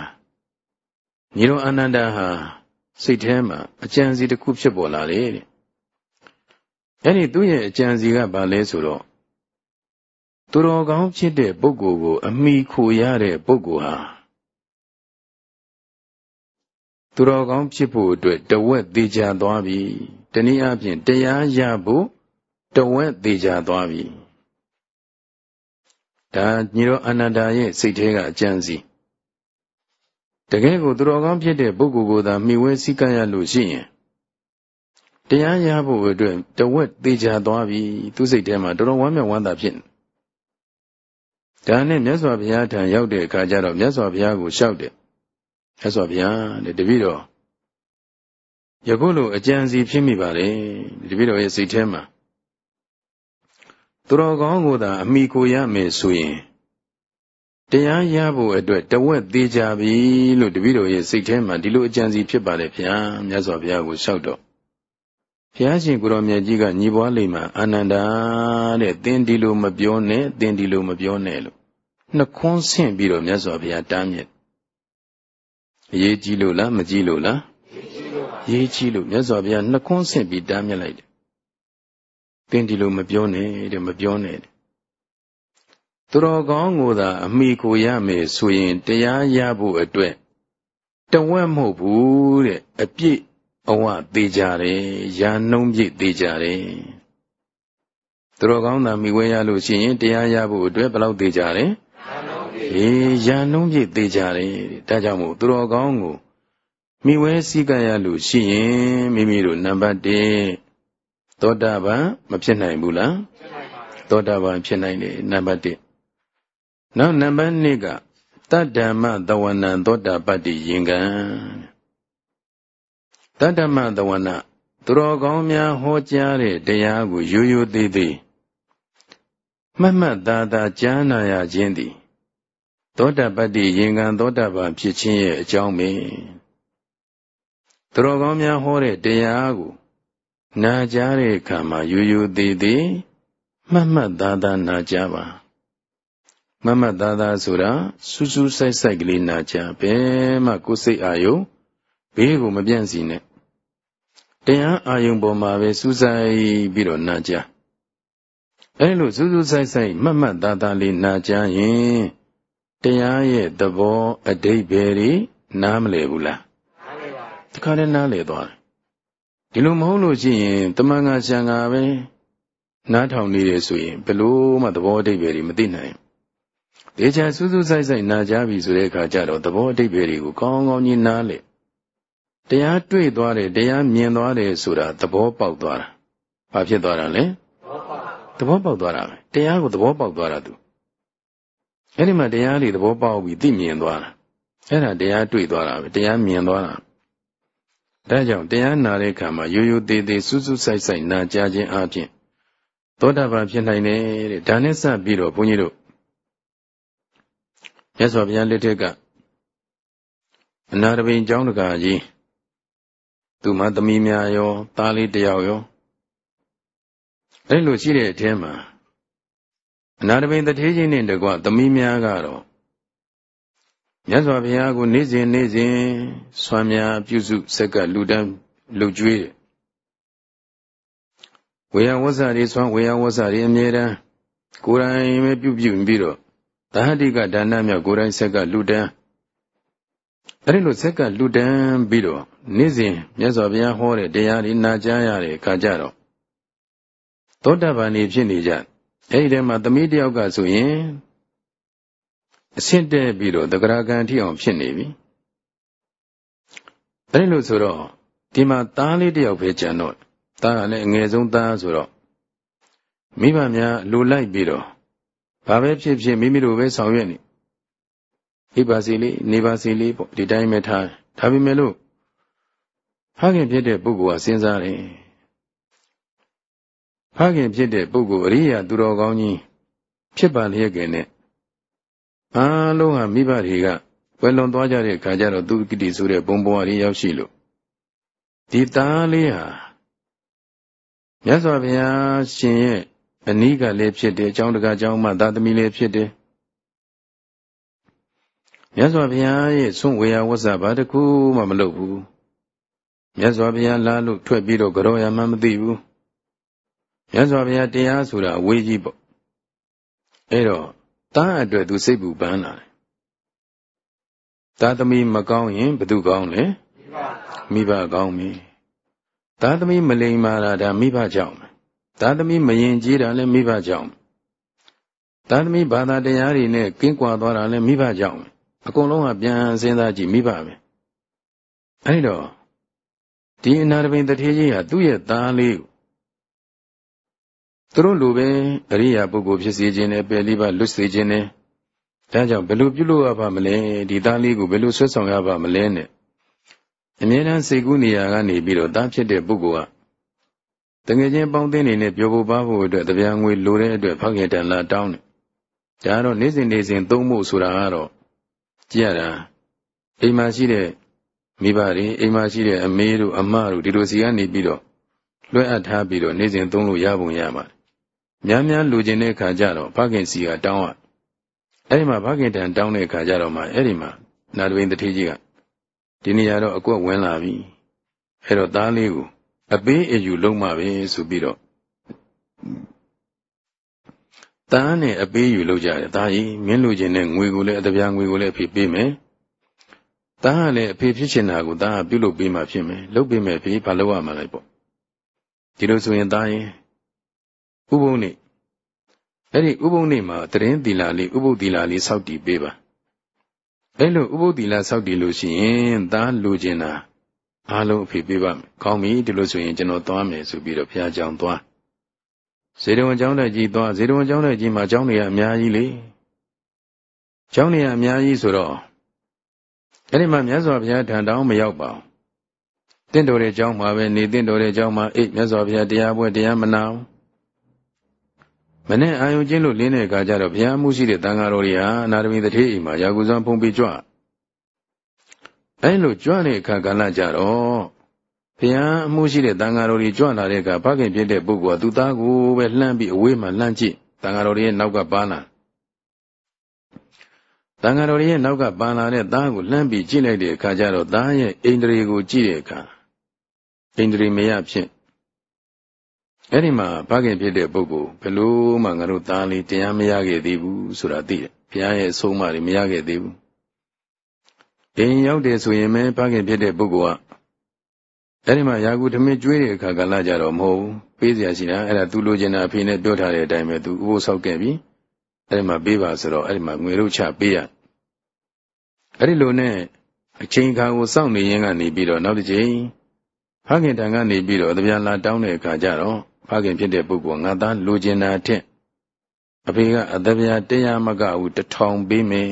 Speaker 1: ညီတော်အာနန္ဒာဟာစိတ်ထဲမှာအကြံစီတစ်ခုဖြစ်ပေါ်လာလေတဲ့အဲ့ဒီသူ့ရဲ့အကြံစီကဘာလဲဆိုတော့သူတော်ကောင်းဖြစ်တဲ့ပုဂ္ဂိုလ်ကို အမိခိုရတဲ့ပုဂ္ဂိုလ်ဟာ သူတော်ကောင်းဖြစ်ဖို့အတွက်တဝက်သေးချာသွားပြီတနည်းအားဖြင့်တရားရဖို့တဝက်သေးချာသွားပြီဒါညီတော်အနန္ဒာရဲ့စိတ်ထဲကအကြံစီတကယ်ကိုသူတော်ကောင်းဖြစ်တဲ့ပုဂ္ဂိုလ်ကိုသာမိဝဲစည်းကမ်းရလို့ရှိရင်တရားရဖို့အတွက်တဝက်သေးချာသွားပြီသူစိတ်ထဲမှာတော်တော်ဝမ်းမြောက်ဝမ်းသာဖြစ်ဒါနဲ့မြတ်စွာဘုရားထံရောက်တဲ့အခါကျတော့မြတ်စွာဘုရားကိုလျှောက်တယ် မြတ်စွာဘုရားတဲ့တပည့်တော်ယခုလိုအကြံစီဖြစ်မိပါလေတပည့်တော်ရဲ့စိတ်ထဲမှာသူတော်ကောင်းကိုသာအမိကိုရမယ်ဆိုရင်တရားရဖို့အတွက်တဝက်သေးကြပြီလို့တပည့်တော်ရဲ့စိတ်ထဲမှာဒီလိုအကြံစီဖြစ်ပါလေဗျာမြတ်စွာဘုရားကိုလျှောက်တော့ဘုရားရှင်ကိုရောမြတ်ကြီးကညီပွားလိမ္မာအာနန္ဒာတဲ့သင်ဒီလိုမပြောနဲ့သင်ဒီလိုမပြောနဲ့လို့နှခွန်းဆင့်ပြီးတော့မြတ်စွာဘုရားတားမြစ် အရေးကြီးလို့လားမကြီးလို့လားရေးကြီးလို့မြတ်စွာဘုရားနှခွန်းဆင့်ပြီးတားမြစ်လိုက်တယ်သင်ဒီလိုမပြောနဲ့တဲ့မပြောနဲ့တဲ့သူတော်ကောင်းကိုသာအမိကိုရမယ်ဆိုရင်တရားရဖို့အတွက်တဝက်မဟုတ်ဘူးတဲ့အပြည့်အဝသေးကြတယ်ရာနှုံးပြည့်သေးကြတယ်သူတော်ကောင်းသာမိဝဲရလို့ရှိရင်တရားရဖို့အတွက်ဘယ်လောက်သေးကြတယ် အေးရာနှုံးပြည့်သေးကြတယ်ဒါကြောင့်မို့သူတော်ကောင်းကိုမိဝဲစည်းကရလို့ရှိရင်မိမိတို့နံပါတ်1သောတာပန်မဖြစ်နိုင်ဘူးလားသောတာပန်ဖြစ်နိုင်တယ်နံပါတ်1နောက်နံပါတ်2ကတတ္တမသဝနံသောတာပတ္တိယင်ကံတတ္တမသဝနသူတော်ကောင်းများဟောကြားတဲ့တရားကိုရိုးရိုးသေးသေးမှတ်မှတ်သားသားကြားနာရခြင်းသည် သောတာပတ္တိယင်ကံသောတာပန်ဖြစ်ခြင်းရဲ့အကြောင်းပင်သူတော်ကောင်းများဟောတဲ့တရားကို နာကြားတဲ့အခါမှာရိုးရိုးသေးသေးမှတ်မှတ်သားသားနာကြားပါမမတ်သားသားဆိုတာစူးစူးဆိုင်ဆိုင်ကလေးနာကြဘယ်မှကိုယ်စိတ်အာယုံဘေးကိုမပြန့်စီနဲ့တရားအာယုံပေါ်မှာပဲစူးစိုက်ပြီးတော့နာကြအဲလိုစူးစူးဆိုင်ဆိုင်မမတ်သားသားလေးနာကြရင် တရားရဲ့သဘောအတိတ်ပဲတွေနားမလည်ဘူးလားနားလည်ပါဘူးဒီခါလည်းနားလည်သွားတယ်ဒီလိုမဟုတ်လို့ရှိရင်တမန်ငါဆံငါပဲနားထောင်နေတယ်ဆိုရင်ဘယ်လို့မှသဘောအတိတ်ပဲတွေမသိနိုင်ဒေချာစူးစူးဆိုင်ဆိုင်နာကြပြီဆိုတဲ့အခါကျတော့သဘောအတိတ်ပဲတွေကိုကောင်းကောင်းကြီးနားလေတရားတွေ့သွားတယ်တရားမြင်သွားတယ်ဆိုတာသဘောပေါက်သွားတာဘာဖြစ်သွားတာလဲသဘောပေါက်သွားတာပဲတရားကိုသဘောပေါက်သွားတာသူ အဲ့ဒီမှာတရားတွေသဘောပေါက်ပြီးသိမြင်သွားတာအဲ့ဒါတရားတွေ့သွားတာပဲတရားမြင်သွားတာဒါကြောင့်တရားနာတဲ့အခါမှာရိုးရိုးသေးသေးစူးစူးဆိုင်ဆိုင်နာကြခြင်းအပြင်သောတာပန်ဖြစ်နိုင်တယ်တဲ့ဒါနဲ့စပြီးတော့ဘုန်းကြီးတို့မြတ်စွာဘုရားလက်ထက်ကအနာတပိန်ကျောင်းတကာကြီးသူမသမီးများရော သားလေးတယောက်ရောအဲ့လိုရှိတဲ့အထဲမှာ အနာတပိန်တထေးချင်းနဲ့တကွသမီးများကတော့မြတ်စွာဘုရားကိုနေ့စဉ်နေ့စဉ်ဆွမ်းများပြုစုစက်ကလူတန်းလှုပ်ကြွေးတယ်ဝေယဝဇ္ဇတွေဆွမ်းဝေယဝဇ္ဇတွေအမြဲတမ်းကိုယ်တိုင်ပဲပြုပြုပြီးတော့သဟတိကဒါနမြောက်ကိုယ်တိုင်ဆက်ကလူတန်းအဲ့ဒီလိုဆက်ကလူတန်းပြီးတော့နေ့စဉ်မြတ်စွာဘုရားဟောတဲ့တရားတွေနာကြားရတဲ့အခါကျတော့သောတာပန်နေဖြစ်နေကြ အဲ့ဒီထဲမှာသမီးတယောက်ကဆိုရင်အဆင့်တက်ပြီးတော့တဂရကံထိအောင်ဖြစ်နေပြီအဲ့ဒီလိုဆိုတော့ဒီမှာသားလေးတယောက်ပဲကြံတော့သားကလည်းအငယ်ဆုံးသားဆိုတော့မိဘများလိုလိုက်ပြီးတော့ဘာပဲဖြစ်ဖြစ်မိမိတို့ပဲဆောင်ရွက်နေဣပါစီလေးနေပါစီလေးပေါ့ဒီတိုင်းပဲထားဒါပေမဲ့လို့ဖခင်ဖြစ်တဲ့ပုဂ္ဂိုလ်ကစဉ်းစားတယ် ဖခင်ဖြစ်တဲ့ပုဂ္ဂိုလ်အရိယာသူတော်ကောင်းကြီးဖြစ်ပါလျက်ကနဲ့အားလုံးဟာမိဘတွေကွယ်လွန်သွားကြတဲ့ခါကျတော့သူကိတိဆိုတဲ့ဘုံဘဝလေးရောက်ရှိလို့ဒီသားလေးဟာမြတ်စွာဘုရားရှင်ရဲ့အနိကလည်းဖြစ်တယ်အကြောင်းတကားအကြောင်းမှသာသမီလည်းဖြစ်တယ်မြတ်စွာဘုရားရဲ့ဆွန့်ဝေယဝဇ္ဇဘာတခုမှမလုပ်ဘူးမြတ်စွာဘုရားလာလို့ထွက်ပြီးတော့ကြောရမှမသိဘူး မြတ်စွာဘုရားတရားဆိုတာအဝေးကြီးပေါ့အဲ့တော့တားအတွက်သူစိတ်ပူပန်းလာတယ်သာသမီမကောင်းရင်ဘသူကောင်းလဲမိဘကောင်းပြီသာသမီမလိမ္မာတာဒါမိဘကြောင့်သာသမီမရင်ကြီးတာလည်းမိဘကြောင့်သာသမီဘာသာတရားတွေနဲ့ကင်းကွာသွားတာလည်းမိဘကြောင့်အကုန်လုံးကပြန်စဉ်းစားကြည့်မိဘပဲအဲဒီတော့ဒီအနာတပိန်တထေးကြီးဟာသူ့ရဲ့သားလေးကို သူတို့လိုပဲအရိယာပုဂ္ဂိုလ်ဖြစ်စေခြင်းနဲ့ပယ်လေးပါလွတ်စေခြင်းနဲ့ဒါကြောင့်ဘယ်လိုပြုလို့ရပါမလဲဒီသားလေးကိုဘယ်လိုဆွတ်ဆောင်ရပါမလဲနဲ့အမြဲတမ်းစိတ်ကူးနေရာကနေပြီးတော့သားဖြစ်တဲ့ပုဂ္ဂိုလ်ကတငယ်ချင်းပေါင်းသင်းနေနဲ့ပြောဖို့ပါဖို့အတွက်တပြားငွေလိုတဲ့အတွက်ဖောက်ခင်တန်လာတောင်းတယ်ဒါကတော့နေ့စဉ်နေ့စဉ်သုံးဖို့ဆိုတာကတော့ကြည့်ရတာအိမ်မှာရှိတဲ့မိဘတွေအိမ်မှာရှိတဲ့အမေတို့အမတို့ဒီလိုစီကနေပြီးတော့လွှဲအပ်ထားပြီးတော့နေ့စဉ်သုံးလို့ရပုံရပါတယ် များများလူကျင်တဲ့အခါကျတော့ဖခင်စီကတောင်းရအဲ့ဒီမှာဖခင်တန်တောင်းတဲ့အခါကျတော့မှအဲ့ဒီမှာနာတဝင်းတထေးကြီးကဒီနေရာတော့အကွက်ဝင်လာပြီအဲ့တော့သားလေးကိုအပေးအယူလုံးမှပဲဆိုပြီးတော့သားနဲ့အပေးယူလုပ်ကြတယ်သားကြီးမင်းလူချင်းနဲ့ငွေကိုလည်းအတပြားငွေကိုလည်းအဖေပေးမယ်သားကလည်းအဖေဖြစ်ချင်တာကိုသားကပြုလုပ်ပေးမှဖြစ်မယ်လုပ်ပေးမယ်ဖေဘာလုပ်ရမှာလဲပေါ့ဒီလိုဆိုရင်သားရင် ဥပုံနေအဲ့ဒီဥပုံနေမှာတရင်သီလာလေးဥပုပ်သီလာလေးစောက်တည်ပေးပါအဲ့လိုဥပုပ်သီလာစောက်တည်လို့ရှိရင်သားလူကျင်တာအားလုံးအဖေပေးပါမယ်ကောင်းပြီဒီလိုဆိုရင်ကျွန်တော်သွားမယ်ဆိုပြီးတော့ဘုရားကြောင့်သွားဇေတဝန်ကျောင်းတိုက်ကြီးသွားဇေတဝန်ကျောင်းတိုက်ကြီးမှာကျောင်းတွေကအများကြီးလေကျောင်းတွေကအများကြီးဆိုတော့အဲ့ဒီမှာမြတ်စွာဘုရားထံတောင်းမရောက်ပါဘူးတင့်တော်တဲ့ကျောင်းမှာပဲနေတင့်တော်တဲ့ကျောင်းမှာအိတ်မြတ်စွာဘုရားတရားပွဲတရားမနာဘူး မနဲ့အာယုံကျင်းလို့လင်းတဲ့အခါကျတော့ဘုရားမှုရှိတဲ့တန်ဃာတော်တွေဟာအနာတမီတထေးအိမ်မှာရာဂူဇံဖုံးပြီးကြွအဲလိုကြွတဲ့အခါကလည်းကြတော့ဘုရားအမှုရှိတဲ့တန်ဃာတော်တွေကြွလာတဲ့အခါဘခင်ဖြစ်တဲ့ပုဂ္ဂိုလ်ကသူသားကိုပဲလှမ်းပြီးအဝေးမှာလှမ်းကြည့်တန်ဃာတော်တွေရဲ့နောက်ကပါလာတန်ဃာတော်ရဲ့နောက်ကပန်လာတဲ့သားကိုလှမ်းပြီးကြည့်လိုက်တဲ့အခါကျတော့သားရဲ့အိန္ဒြေကိုကြည့်တဲ့အခါအိန္ဒြေမရဖြစ် အဲ့ဒီမှာဖခင်ဖြစ်တဲ့ပုဂ္ဂိုလ်ဘလို့မှငါတို့သားလေးတရားမရခဲ့သေးဘူးဆိုတာသိတယ်ဘုရားရဲ့အဆုံးအမတွေမရခဲ့သေးဘူးအိမ်ရောက်တယ်ဆိုရင်ပဲဖခင်ဖြစ်တဲ့ပုဂ္ဂိုလ်ကအဲ့ဒီမှာယာကုဓမင်းကျွေးတဲ့အခါကလည်းကြတော့မဟုတ်ဘူးပေးစရာရှိတာအဲ့ဒါသူလိုချင်တာအဖေနဲ့ပြောထားတဲ့အတိုင်းပဲသူဥပုသောက်ခဲ့ပြီအဲ့ဒီမှာပေးပါဆိုတော့အဲ့ဒီမှာငွေတို့ချပေးရအဲ့ဒီလိုနဲ့အချိန်ခါကိုစောင့်နေရင်ကနေပြီးတော့နောက်တစ်ချိန်ဖခင်တန်ကနေပြီးတော့တပြန်လာတောင်းတဲ့အခါကျတော့ ဖခင်ဖြစ်တဲ့ပုဂ္ဂိုလ်ငါသားလိုချင်တာထက်အဖေကအတပြာတရားမကဘူးတထောင်ပေးမယ်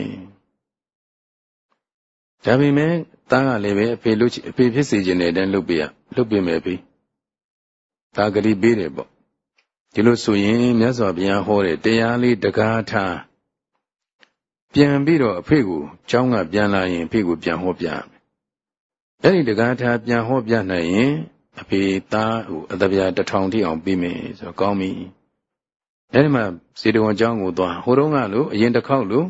Speaker 1: ဒါပေမဲ့သားကလည်းပဲအဖေလို့အဖေဖြစ်စေခြင်းတဲ့အတိုင်းလုပ်ပြရလုပ်ပြမယ်ဖေဒါဂတိပေးတယ်ပေါ့ဒီလိုဆိုရင်မြတ်စွာဘုရားဟောတဲ့တရားလေးတကားထားပြန်ပြီးတော့အဖေကိုเจ้าကပြန်လာရင်အဖေကိုပြန်ဟောပြမယ်အဲ့ဒီတကားထားပြန်ဟောပြနိုင်ရင် အဖေသားဟိုအတပြားတစ်ထောင်ထိအောင်ပြီးမယ်ဆိုတော့ကောင်းပြီအဲ့ဒီမှာစေတဝန်เจ้าကိုသွားဟိုတုန်းကလို့အရင်တစ်ခေါက်လို့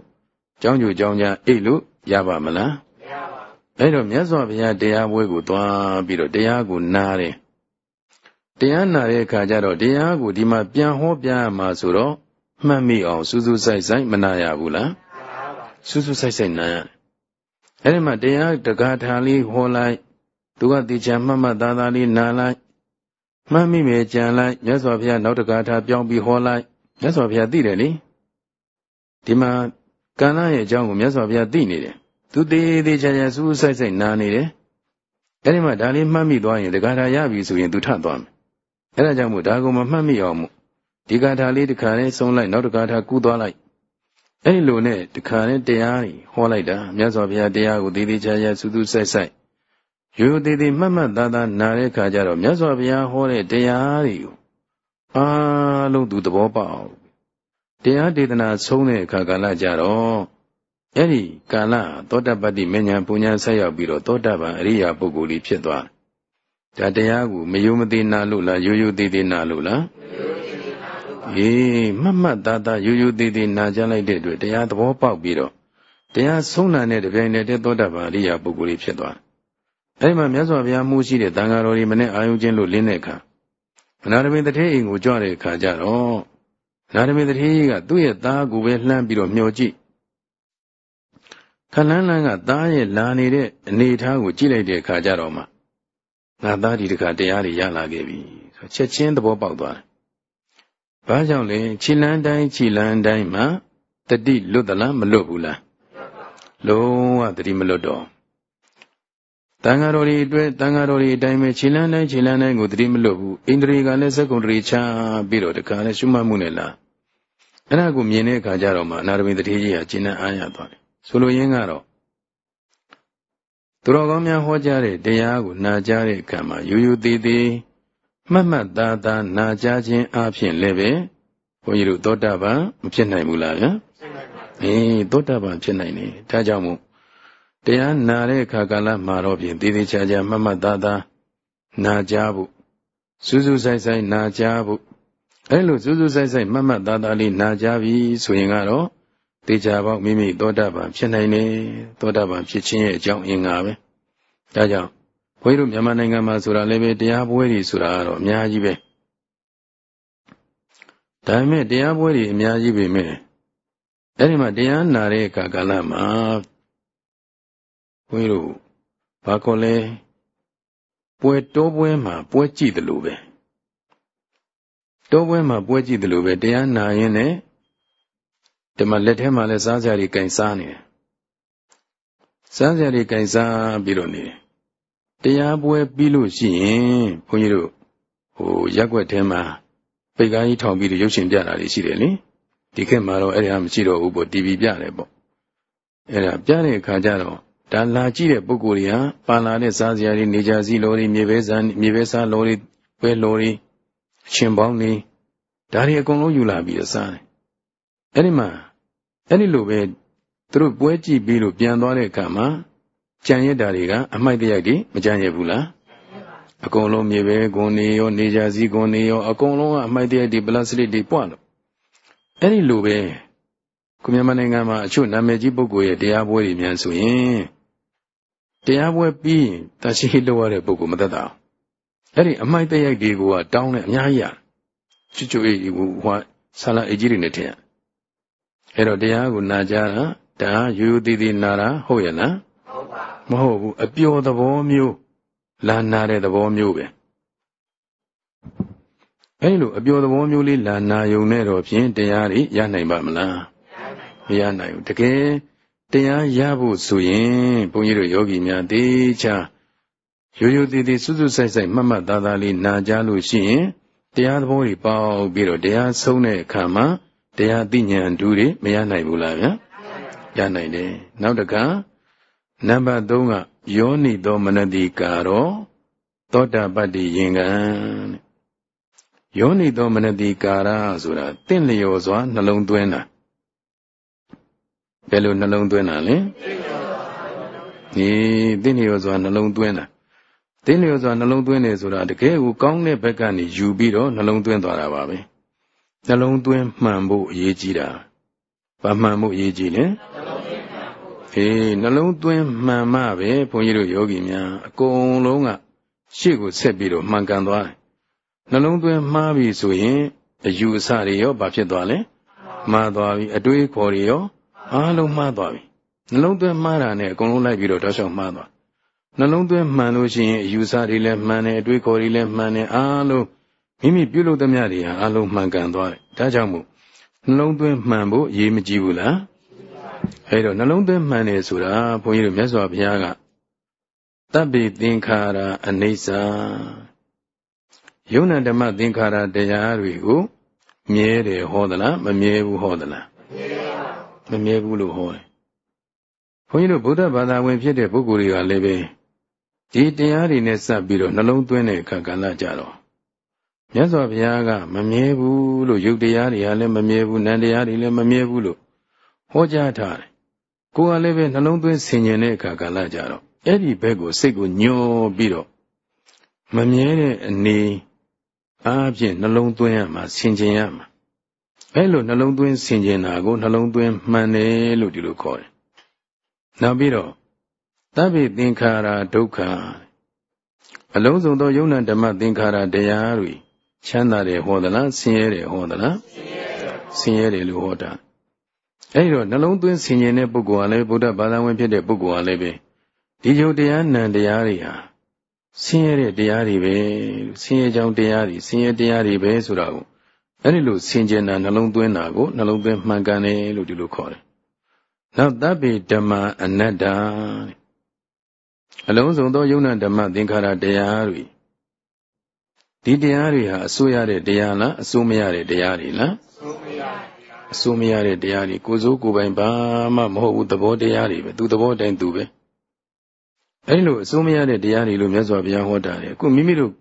Speaker 1: เจ้าညိုเจ้าညာအိတ်လို့ရပါမလားမရပါဘူးအဲ့တော့မြတ်စွာဘုရားတရားပွဲကိုသွားပြီးတော့တရားကိုနားတယ်တရားနာတဲ့အခါကျတော့တရားကိုဒီမှာပြန်ဟောပြရမှာဆိုတော့မှတ်မိအောင်စူးစူးဆိုင်ဆိုင်မနာရဘူးလားစူးစူးဆိုင်ဆိုင်နာရတယ်အဲ့ဒီမှာတရားတကားထာလေးဟောလိုက် သူကတေချာမှတ်မှတ်သားသားလေးနာလိုက်မှတ်မိမယ်ကြံလိုက်မြတ်စွာဘုရားနောက်တကားထာပြောင်းပြီးဟောလိုက်မြတ်စွာဘုရားသိတယ်လေဒီမှာကံလာရဲ့အကြောင်းကိုမြတ်စွာဘုရားသိနေတယ်သူသေးသေးချာချာစူးစူးဆိုင်ဆိုင်နာနေတယ်အဲ့ဒီမှာဒါလေးမှတ်မိသွားရင်တကားထာရပြီဆိုရင်သူထသွားမယ်အဲ့ဒါကြောင့်မို့ဒါကိုမမှတ်မိအောင်မို့ဒီကာထာလေးတစ်ခါလေးဆုံးလိုက်နောက်တစ်ခါထာကူးသွားလိုက်အဲ့လိုနဲ့တစ်ခါလေးတရားကြီးဟောလိုက်တာမြတ်စွာဘုရားတရားကိုသေးသေးချာချာစူးစူးဆိုင်ဆိုင် ရိုးရိုးသေးသေးမှတ်မှတ်သားသားနားတဲ့ခါကျတော့မြတ်စွာဘုရားဟောတဲ့တရားတွေကိုအားလုံးသူသဘောပေါက်တရားဒေသနာဆုံးတဲ့အခါကာလကြတော့အဲ့ဒီကာလသောတပတ္တိမဉ္ဇဉ်ပူညာဆက်ရောက်ပြီးတော့သောတပန်အရိယာပုဂ္ဂိုလ်ကြီးဖြစ်သွားဒါတရားကိုမယုံမသိနာလို့လားရိုးရိုးသေးသေးနာလို့လားအေးမမှတ်သားသားရိုးရိုးသေးသေးနာကြလိုက်တဲ့အတွက်တရားသဘောပေါက်ပြီးတော့တရားဆုံးနာတဲ့တပြိုင်တည်းသောတာပန်အရိယာပုဂ္ဂိုလ်ကြီးဖြစ်သွားတယ်။ အဲဒီမှာမြတ်စွာဘုရားမှုရှိတဲ့တန်ဃာတော်တွေမနဲ့အာယုံချင်းလို့လင်းတဲ့အခါအနာရမင်းတထေးအိမ်ကိုကြွတဲ့အခါကျတော့အနာရမင်းတထေးကသူ့ရဲ့သားကိုပဲလှမ်းပြီးတော့မျှော်ကြည့်ခလန်းလန်းကသားရဲ့လာနေတဲ့အနေအထားကိုကြည့်လိုက်တဲ့အခါကျတော့မှငါသားဒီတခါတရားတွေရလာခဲ့ပြီဆိုချက်ချင်းသဘောပေါက်သွားတယ်။ဘာကြောင့်လဲခြိလန်းတိုင်းခြိလန်းတိုင်းမှာတတိလွတ်သလားမလွတ်ဘူးလား။လုံးဝတတိမလွတ်တော့ တန်ဃာတော်တွေအတွက်တန်ဃာတော်တွေအတိုင်းပဲခြေလန်းတိုင်းခြေလန်းတိုင်းကိုတတိမလွတ်ဘူးအိန္ဒြေကလည်းစက္ကုံတရီချပြီးတော့တခါလည်းရှုမှတ်မှုနဲ့လားအဲ့ဒါကိုမြင်တဲ့အခါကျတော့မှအနာရမိတတိကြီးဟာကျင့်တဲ့အားရသွားတယ်ဆိုလိုရင်းကတော့သူတော်ကောင်းများဟောကြားတဲ့တရားကိုနာကြားတဲ့အခါမှာရိုးရိုးသေးသေးမှတ်မှတ်သားသားနာကြားခြင်းအပြင်လည်းပဲဘုန်းကြီးတို့သောတာပန်မဖြစ်နိုင်ဘူးလားဗျာအေးသောတာပန်ဖြစ်နိုင်တယ်ဒါကြောင့်မို့ တရားနာတဲ့အခါကာလမှာတော့ဖြင့်သေးသေးချာချာမှတ်မှတ်သားသားနာကြားဖို့စူးစူးဆိုင်ဆိုင်နာကြားဖို့အဲလိုစူးစူးဆိုင်ဆိုင်မှတ်မှတ်သားသားလေးနာကြားပြီဆိုရင်ကတော့တေချာပေါက်မိမိသောတာပန်ဖြစ်နိုင်တယ်သောတာပန်ဖြစ်ခြင်းရဲ့အကြောင်းအင်္ဂါပဲဒါကြောင့်ဘုန်းကြီးတို့မြန်မာနိုင်ငံမှာဆိုတာလည်းပဲတရားပွဲတွေဆိုတာကတော့အများကြီးပဲဒါပေမဲ့တရားပွဲတွေအများကြီးပဲမဲ့အဲ့ဒီမှာတရားနာတဲ့အခါကာလမှာ ဘုန်းကြီးတို့ဘာခေါ်လဲပွဲတိုးပွဲမှာပွဲကြည့်တယ်လို့ပဲတိုးပွဲမှာပွဲကြည့်တယ်လို့ပဲတရားနာရင်လည်းဒီမှာလက်ထဲမှာလည်းစားစရာတွေကင်စားနေတယ်စားစရာတွေကင်စားပြီးတော့နေတယ်တရားပွဲပြီးလို့ရှိရင်ဘုန်းကြီးတို့ဟိုရက်ွက်ထဲမှာပိတ်ကားကြီးထောင်ပြီးတော့ရုပ်ရှင်ပြတာတွေရှိတယ်လေဒီခေတ်မှာတော့အဲ့ဒါမရှိတော့ဘူးပေါ့ TV ပြတယ်ပေါ့အဲ့ဒါပြတဲ့အခါကျတော့ ဒါလာကြည့်တဲ့ပုဂ္ဂိုလ်တွေဟာပါလာတဲ့စားစရာတွေနေကြစည်းလော်တွေမြေပဲစားမြေပဲစားလော်တွေပွဲလော်တွေရှင်ပေါင်းတွေဒါတွေအကုန်လုံးယူလာပြီးတော့စားတယ်အဲ့ဒီမှာအဲ့ဒီလိုပဲသူတို့ပွဲကြည့်ပြီးလို့ပြန်သွားတဲ့အခါမှာကြံရစ်တာတွေကအမိုက်တရိုက်တွေမကြံရဘူးလားအကုန်လုံးမြေပဲဂွန်နေရောနေကြစည်းဂွန်နေရောအကုန်လုံးကအမိုက်တရိုက်တွေပလတ်စတစ်တွေပွားလို့အဲ့ဒီလိုပဲခုမြန်မာနိုင်ငံမှာအချို့နာမည်ကြီးပုဂ္ဂိုလ်ရဲ့တရားပွဲတွေများဆိုရင် တရားပွဲပြီးရင်တရှိလောက်ရတဲ့ပုဂ္ဂိုလ်မသက်တာအဲ့ဒီအမိုက်တရိုက်တွေကိုကတောင်းတယ်အများကြီးရချွတ်ချွတ်အေးဟိုဟိုဆာလာအေကြီးတွေနဲ့ထင်ရအဲ့တော့တရားကိုနာကြတာဒါရိုးရိုးသေးသေးနာတာဟုတ်ရဲ့လားမဟုတ်ဘူးအပျော်သဘောမျိုးလာနာတဲ့သဘောမျိုးပဲအဲ့လိုအပျော်သဘောမျိုးလေးလာနာယုံနဲ့တော့ဖြင့်တရားတွေရနိုင်ပါမလားမရနိုင်ဘူးတကယ် တရားရဖို့ဆိုရင်ဘုန်းကြီးတို့ယောဂီများတေချာရိုးရိုးသေးသေးစွတ်စွတ်ဆိုင်ဆိုင်မှတ်မှတ်သားသားလေးနာကြလို့ရှိရင်တရားသဘောတွေပေါက်ပြီးတော့တရားဆုံးတဲ့အခါမှာတရားသိဉာဏ်ဓုတွေမရနိုင်ဘူးလားဗျာရနိုင်တယ်နောက်တကနံပါတ်3ကယောနိသောမနတိကာရောသောတာပတ္တိယင်္ဂံယောနိသောမနတိကာရဆိုတာတင့်လျော်စွာနှလုံးသွင်းတာ ဘယ်လိုနှလုံးသွင်းတာလဲဒီတင့်လျော်စွာနှလုံးသွင်းတာတင့်လျော်စွာနှလုံးသွင်းတယ်ဆိုတာတကယ်ကိုကောင်းတဲ့ဘက်ကနေယူပြီးတော့နှလုံးသွင်းသွားတာပါပဲနှလုံးသွင်းမှန်ဖို့အရေးကြီးတာဘာမှန်ဖို့အရေးကြီးလဲအေးနှလုံးသွင်းမှန်မှပဲဘုန်းကြီးတို့ယောဂီများအကုန်လုံးကရှေ့ကိုဆက်ပြီးတော့မှန်ကန်သွားတယ်နှလုံးသွင်းမှားပြီဆိုရင်အယူအဆတွေရောဘာဖြစ်သွားလဲမှားသွားပြီအတွေးခေါ်တွေရော အားလုံးမှားသွားပြီနှလုံးသွင်းမှားတာနဲ့အကုန်လုံးလိုက်ပြီးတော့တောက်လျှောက်မှားသွားနှလုံးသွင်းမှန်လို့ရှိရင်အယူဆတွေလည်းမှန်တယ်အတွေးခေါ်တွေလည်းမှန်တယ်အားလုံးမိမိပြုလုပ်သမျှတွေဟာအားလုံးမှန်ကန်သွားတယ်ဒါကြောင့်မို့နှလုံးသွင်းမှန်ဖို့အရေးမကြီးဘူးလားအဲဒါနှလုံးသွင်းမှန်တယ်ဆိုတာဘုန်းကြီးတို့မြတ်စွာဘုရားကတပ်ပိသင်္ခါရအနိစ္စယုံနာဓမ္မသင်္ခါရတရားတွေကိုမြဲတယ်ဟောသလားမမြဲဘူးဟောသလားမမြဲ ဘူးလို့ဟောတယ်ဘုန်းကြီးတို့ဗုဒ္ဓဘာသာဝင်ဖြစ်တဲ့ပုဂ္ဂိုလ်တွေကလည်းပဲဒီတရားတွေနဲ့စပ်ပြီးတော့နှလုံးသွင်းတဲ့အခါကလည်းကြတော့မြတ်စွာဘုရားကမမြဲဘူးလို့ယုတ်တရားတွေဟာလည်းမမြဲဘူးနံတရားတွေလည်းမမြဲဘူးလို့ဟောကြားထားတယ်ကိုယ်ကလည်းပဲနှလုံးသွင်းဆင်ញင်တဲ့အခါကလည်းကြတော့အဲ့ဒီဘက်ကိုစိတ်ကိုညှောပြီးတော့မမြဲတဲ့အနေအားဖြင့်နှလုံးသွင်းရမှာဆင်ခြင်ရမှာ အဲလိုနှလုံးသွင်းဆင်ခြင်တာကိုနှလုံးသွင်းမှန်တယ်လို့ဒီလိုခေါ်တယ်နောက်ပြီးတော့သဗ္ဗေသင်္ခါရဒုက္ခအလုံးစုံသောယုံနာဓမ္မသင်္ခါရတရားတွေချမ်းသာတယ်ဟောသလားဆင်းရဲတယ်ဟောသလားဆင်းရဲတယ်လို့ဟောတာအဲဒီတော့နှလုံးသွင်းဆင်ခြင်တဲ့ပုဂ္ဂိုလ်ကလည်းဗုဒ္ဓဘာသာဝင်ဖြစ်တဲ့ပုဂ္ဂိုလ်ကလည်းပဲဒီယုတ်တရားနံတရားတွေဟာဆင်းရဲတဲ့တရားတွေပဲဆင်းရဲကြောင်းတရားတွေဆင်းရဲတရားတွေပဲဆိုတာကို အဲ့ဒီလိုဆင်ခြင်တာနှလုံးသွင်းတာကိုနှလုံးသွင်းမှန်ကန်တယ်လို့ဒီလိုခေါ်တယ်။နောက်တပ်ပိဓမ္မအနတ္တအလုံးစုံသောယုံနာဓမ္မသင်္ခါရတရားတွေဒီတရားတွေဟာအစိုးရတဲ့တရားလားအစိုးမရတဲ့တရားတွေလားအစိုးမရတဲ့တရားတွေကိုစိုးကိုပိုင်ဘာမှမဟုတ်ဘူးသဘောတရားတွေပဲသူသဘောတိုင်းသူပဲ။အဲဒီလိုအစိုးမရတဲ့တရားတွေလို့မြတ်စွာဘုရားဟောတာတယ်အခုမိမိတို့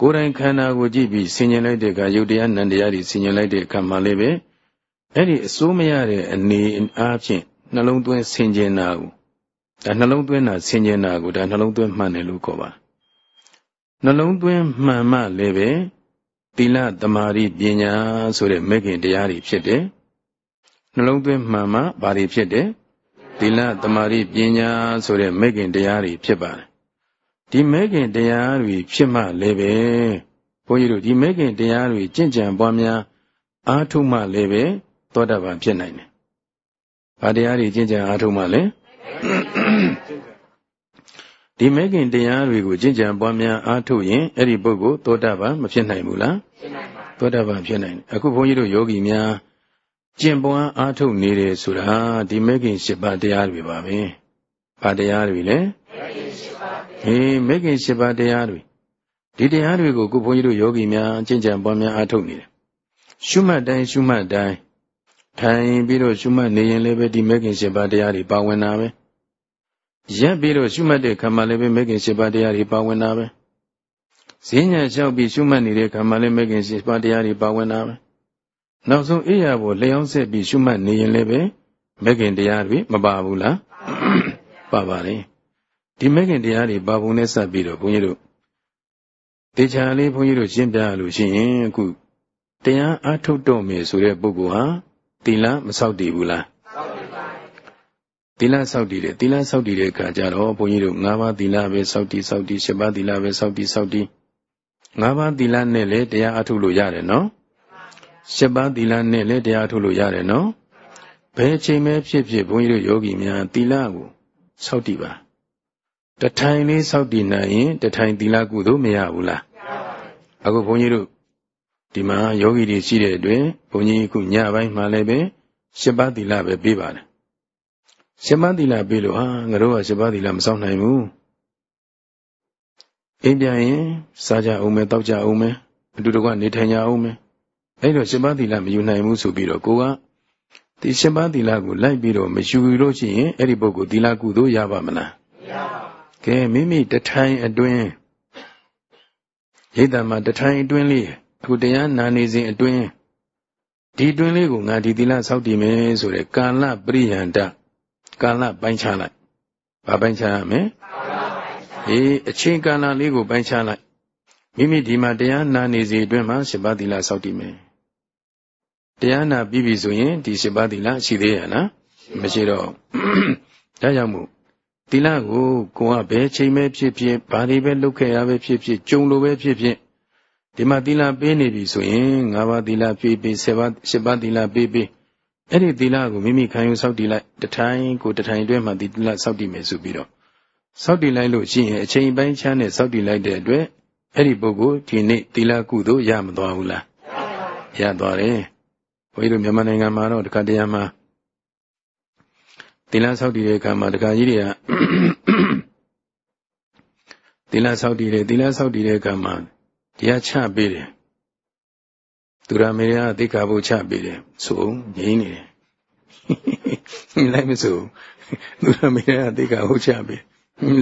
Speaker 1: ကိုယ်တိုင်ခန္ဓာကိုကြည့်ပြီးဆင်ញင်လိုက်တဲ့အခါယုတ်တရားနံတရားတွေဆင်ញင်လိုက်တဲ့အခါမှလည်းပဲအဲ့ဒီအစိုးမရတဲ့အနေအားဖြင့်နှလုံးသွင်းဆင်ញင်တာကိုဒါနှလုံးသွင်းတာဆင်ញင်တာကိုဒါနှလုံးသွင်းမှန်တယ်လို့ခေါ်ပါနှလုံးသွင်းမှန်မှလည်းပဲသီလသမာဓိပညာဆိုတဲ့မဲ့ခင်တရားတွေဖြစ်တယ်နှလုံးသွင်းမှန်မှဘာတွေဖြစ်တယ်သီလသမာဓိပညာဆိုတဲ့မဲ့ခင်တရားတွေဖြစ်ပါတယ် ဒီမဲ့ခင်တရားတွေဖြစ်မှလည်းပဲဘုန်းကြီးတို့ဒီမဲ့ခင်တရားတွေကြင့်ကြံပွားများအားထုတ်မှလည်းပဲသောတာပန်ဖြစ်နိုင်တယ်။ဘာတရားတွေကြင့်ကြံအားထုတ်မှလဲဒီမဲ့ခင်တရားတွေကိုကြင့်ကြံပွားများအားထုတ်ရင်အဲ့ဒီပုဂ္ဂိုလ်သောတာပန်မဖြစ်နိုင်ဘူးလားဖြစ်နိုင်ပါသောတာပန်ဖြစ်နိုင်တယ်အခုဘုန်းကြီးတို့ယောဂီများကျင့်ပွားအားထုတ်နေတယ်ဆိုတာဒီမဲခင်၈ပါးတရားတွေပါပဲ။ဘာတရားတွေလဲ။ဟေးမဲခင်၈ ပါးတရားတွေဒီတရားတွေကိုခုဘုန်းကြီးတို့ယောဂီများကျင့်ကြံပွားများအားထုတ်နေတယ်။ရှုမှတ်တိုင်းရှုမှတ်တိုင်းထိုင်ပြီးတော့ရှုမှတ်နေရင်လည်းပဲဒီမဲခင်၈ပါးတရားတွေပါဝင်တာပဲ။ရက်ပြီးတော့ရှုမှတ်တဲ့ခါမှလည်းပဲမဲခင်၈ပါးတရားတွေပါဝင်တာပဲ။ဈဉ္ညာလျှောက်ပြီးရှုမှတ်နေတဲ့ခါမှလည်းမဲခင်၈ပါးတရားတွေပါဝင်တာပဲ။နောက်ဆုံးအိယာကိုလျှောင်းဆက်ပြီးရှုမှတ်နေရင်လည်းပဲမဂ်ခင်တရားတွေမပါဘူးလားပါပါလေ ဒီမဂ်ခင်တရားတွေပါပုံနဲ့စပ်ပြီးတော့ဘုန်းကြီးတို့တေချာလေးဘုန်းကြီးတို့ရှင်းပြလို့ရှိရင်အခုတရားအထုတ်တော့မယ်ဆိုတဲ့ပုဂ္ဂိုလ်ဟာသီလမဆောက်တည်ဘူးလားသီလဆောက်တည်တယ်သီလဆောက်တည်တဲ့အခါကျတော့ဘုန်းကြီးတို့၅ပါးသီလပဲဆောက်တည်ဆောက်တည်၈ပါးသီလပဲဆောက်တည်ဆောက်တည်၅ပါးသီလနဲ့လည်းတရားအထုလို့ရတယ်နော်၈ပါးသီလနဲ့လည်းတရားထုလို့ရတယ်နော်ဘယ်ချိန်ပဲဖြစ်ဖြစ်ဘုန်းကြီးတို့ယောဂီများသီလကိုစောင့်တည်ပါ တထိုင်လေးစောင့်တည်နိုင်ရင်တထိုင်သီလကုသို့မရဘူးလားအခုဘုန်းကြီးတို့ဒီမှာယောဂီတွေရှိတဲ့အတွင်းဘုန်းကြီးခုညပိုင်းမှလည်းပဲ၈ပါးသီလပဲပြေးပါတယ်၈ပါးသီလပြေးလို့ဟာငါတို့က၈ပါးသီလမစောင့်နိုင်ဘူးအိမ်ပြန်ရင်စားကြအောင်မယ်တောက်ကြအောင်မယ်အတူတကွနေထိုင်ကြအောင်မယ်အဲ့တော့၈ပါးသီလမယူနိုင်ဘူးဆိုပြီးတော့ကိုကဒီ၈ပါးသီလကိုလိုက်ပြီးတော့မယူလို့ရှိရင်အဲ့ဒီပုဂ္ဂိုလ်သီလကုသိုလ်ရပါမလားမရပါဘူး ကဲမိမိတထိုင်အတွင်းရိတ်တမှာတထိုင်အတွင်းလေးအခုတရားနာနေစဉ်အတွင်းဒီအတွင်းလေးကိုငါဒီသီလစောင့်တည်မယ်ဆိုတဲ့ကာလပရိယန္တကာလပိုင်းခြားလိုက်ဘာပိုင်းခြားရမလဲအေးအချိန်ကာလလေးကိုပိုင်းခြားလိုက်မိမိဒီမှာတရားနာနေစီအတွင်းမှာရှင်ပါသီလစောင့်တည်မယ်တရားနာပြီးပြီဆိုရင်ဒီရှင်ပါသီလရှိသေးရလားမရှိတော့ဒါကြောင့်မို့ သီလကိုကိုကဘယ်ချိန်ပဲဖြစ်ဖြစ်ဘာတွေပဲလုပ်ခဲ့ရပဲဖြစ်ဖြစ်ကြုံလိုပဲဖြစ်ဖြစ်ဒီမှာသီလပေးနေပြီဆိုရင်၅ပါးသီလပေးပြီး၁၀ပါး၁၀ပါးသီလပေးပြီးအဲ့ဒီသီလကိုမိမိခံယူစောင့်တည်လိုက်တထိုင်ကိုတထိုင်အတွင်းမှာသီလစောင့်တည်မယ်ဆိုပြီးတော့စောင့်တည်လိုက်လို့ရှိရင်အချိန်ပိုင်းချမ်းနဲ့စောင့်တည်လိုက်တဲ့အတွက်အဲ့ဒီပုဂ္ဂိုလ်ဒီနေ့သီလကုသိုလ်ရမသွားဘူးလားရသွားတယ်ဘုန်းကြီးတို့မြန်မာနိုင်ငံမှာတော့တခါတရံမှာ သီလစောင့်တည်တဲ့အခါမှာတခါကြီးတွေကသီလစောင့်တည်တယ်သီလစောင့်တည်တဲ့အခါမှာတရားချပေးတယ်သူရမေရသိက္ခာပုချပေးတယ်ဆိုငြိမ့်နေတယ်လိုက်မဆိုသူရမေရသိက္ခာပုချပေး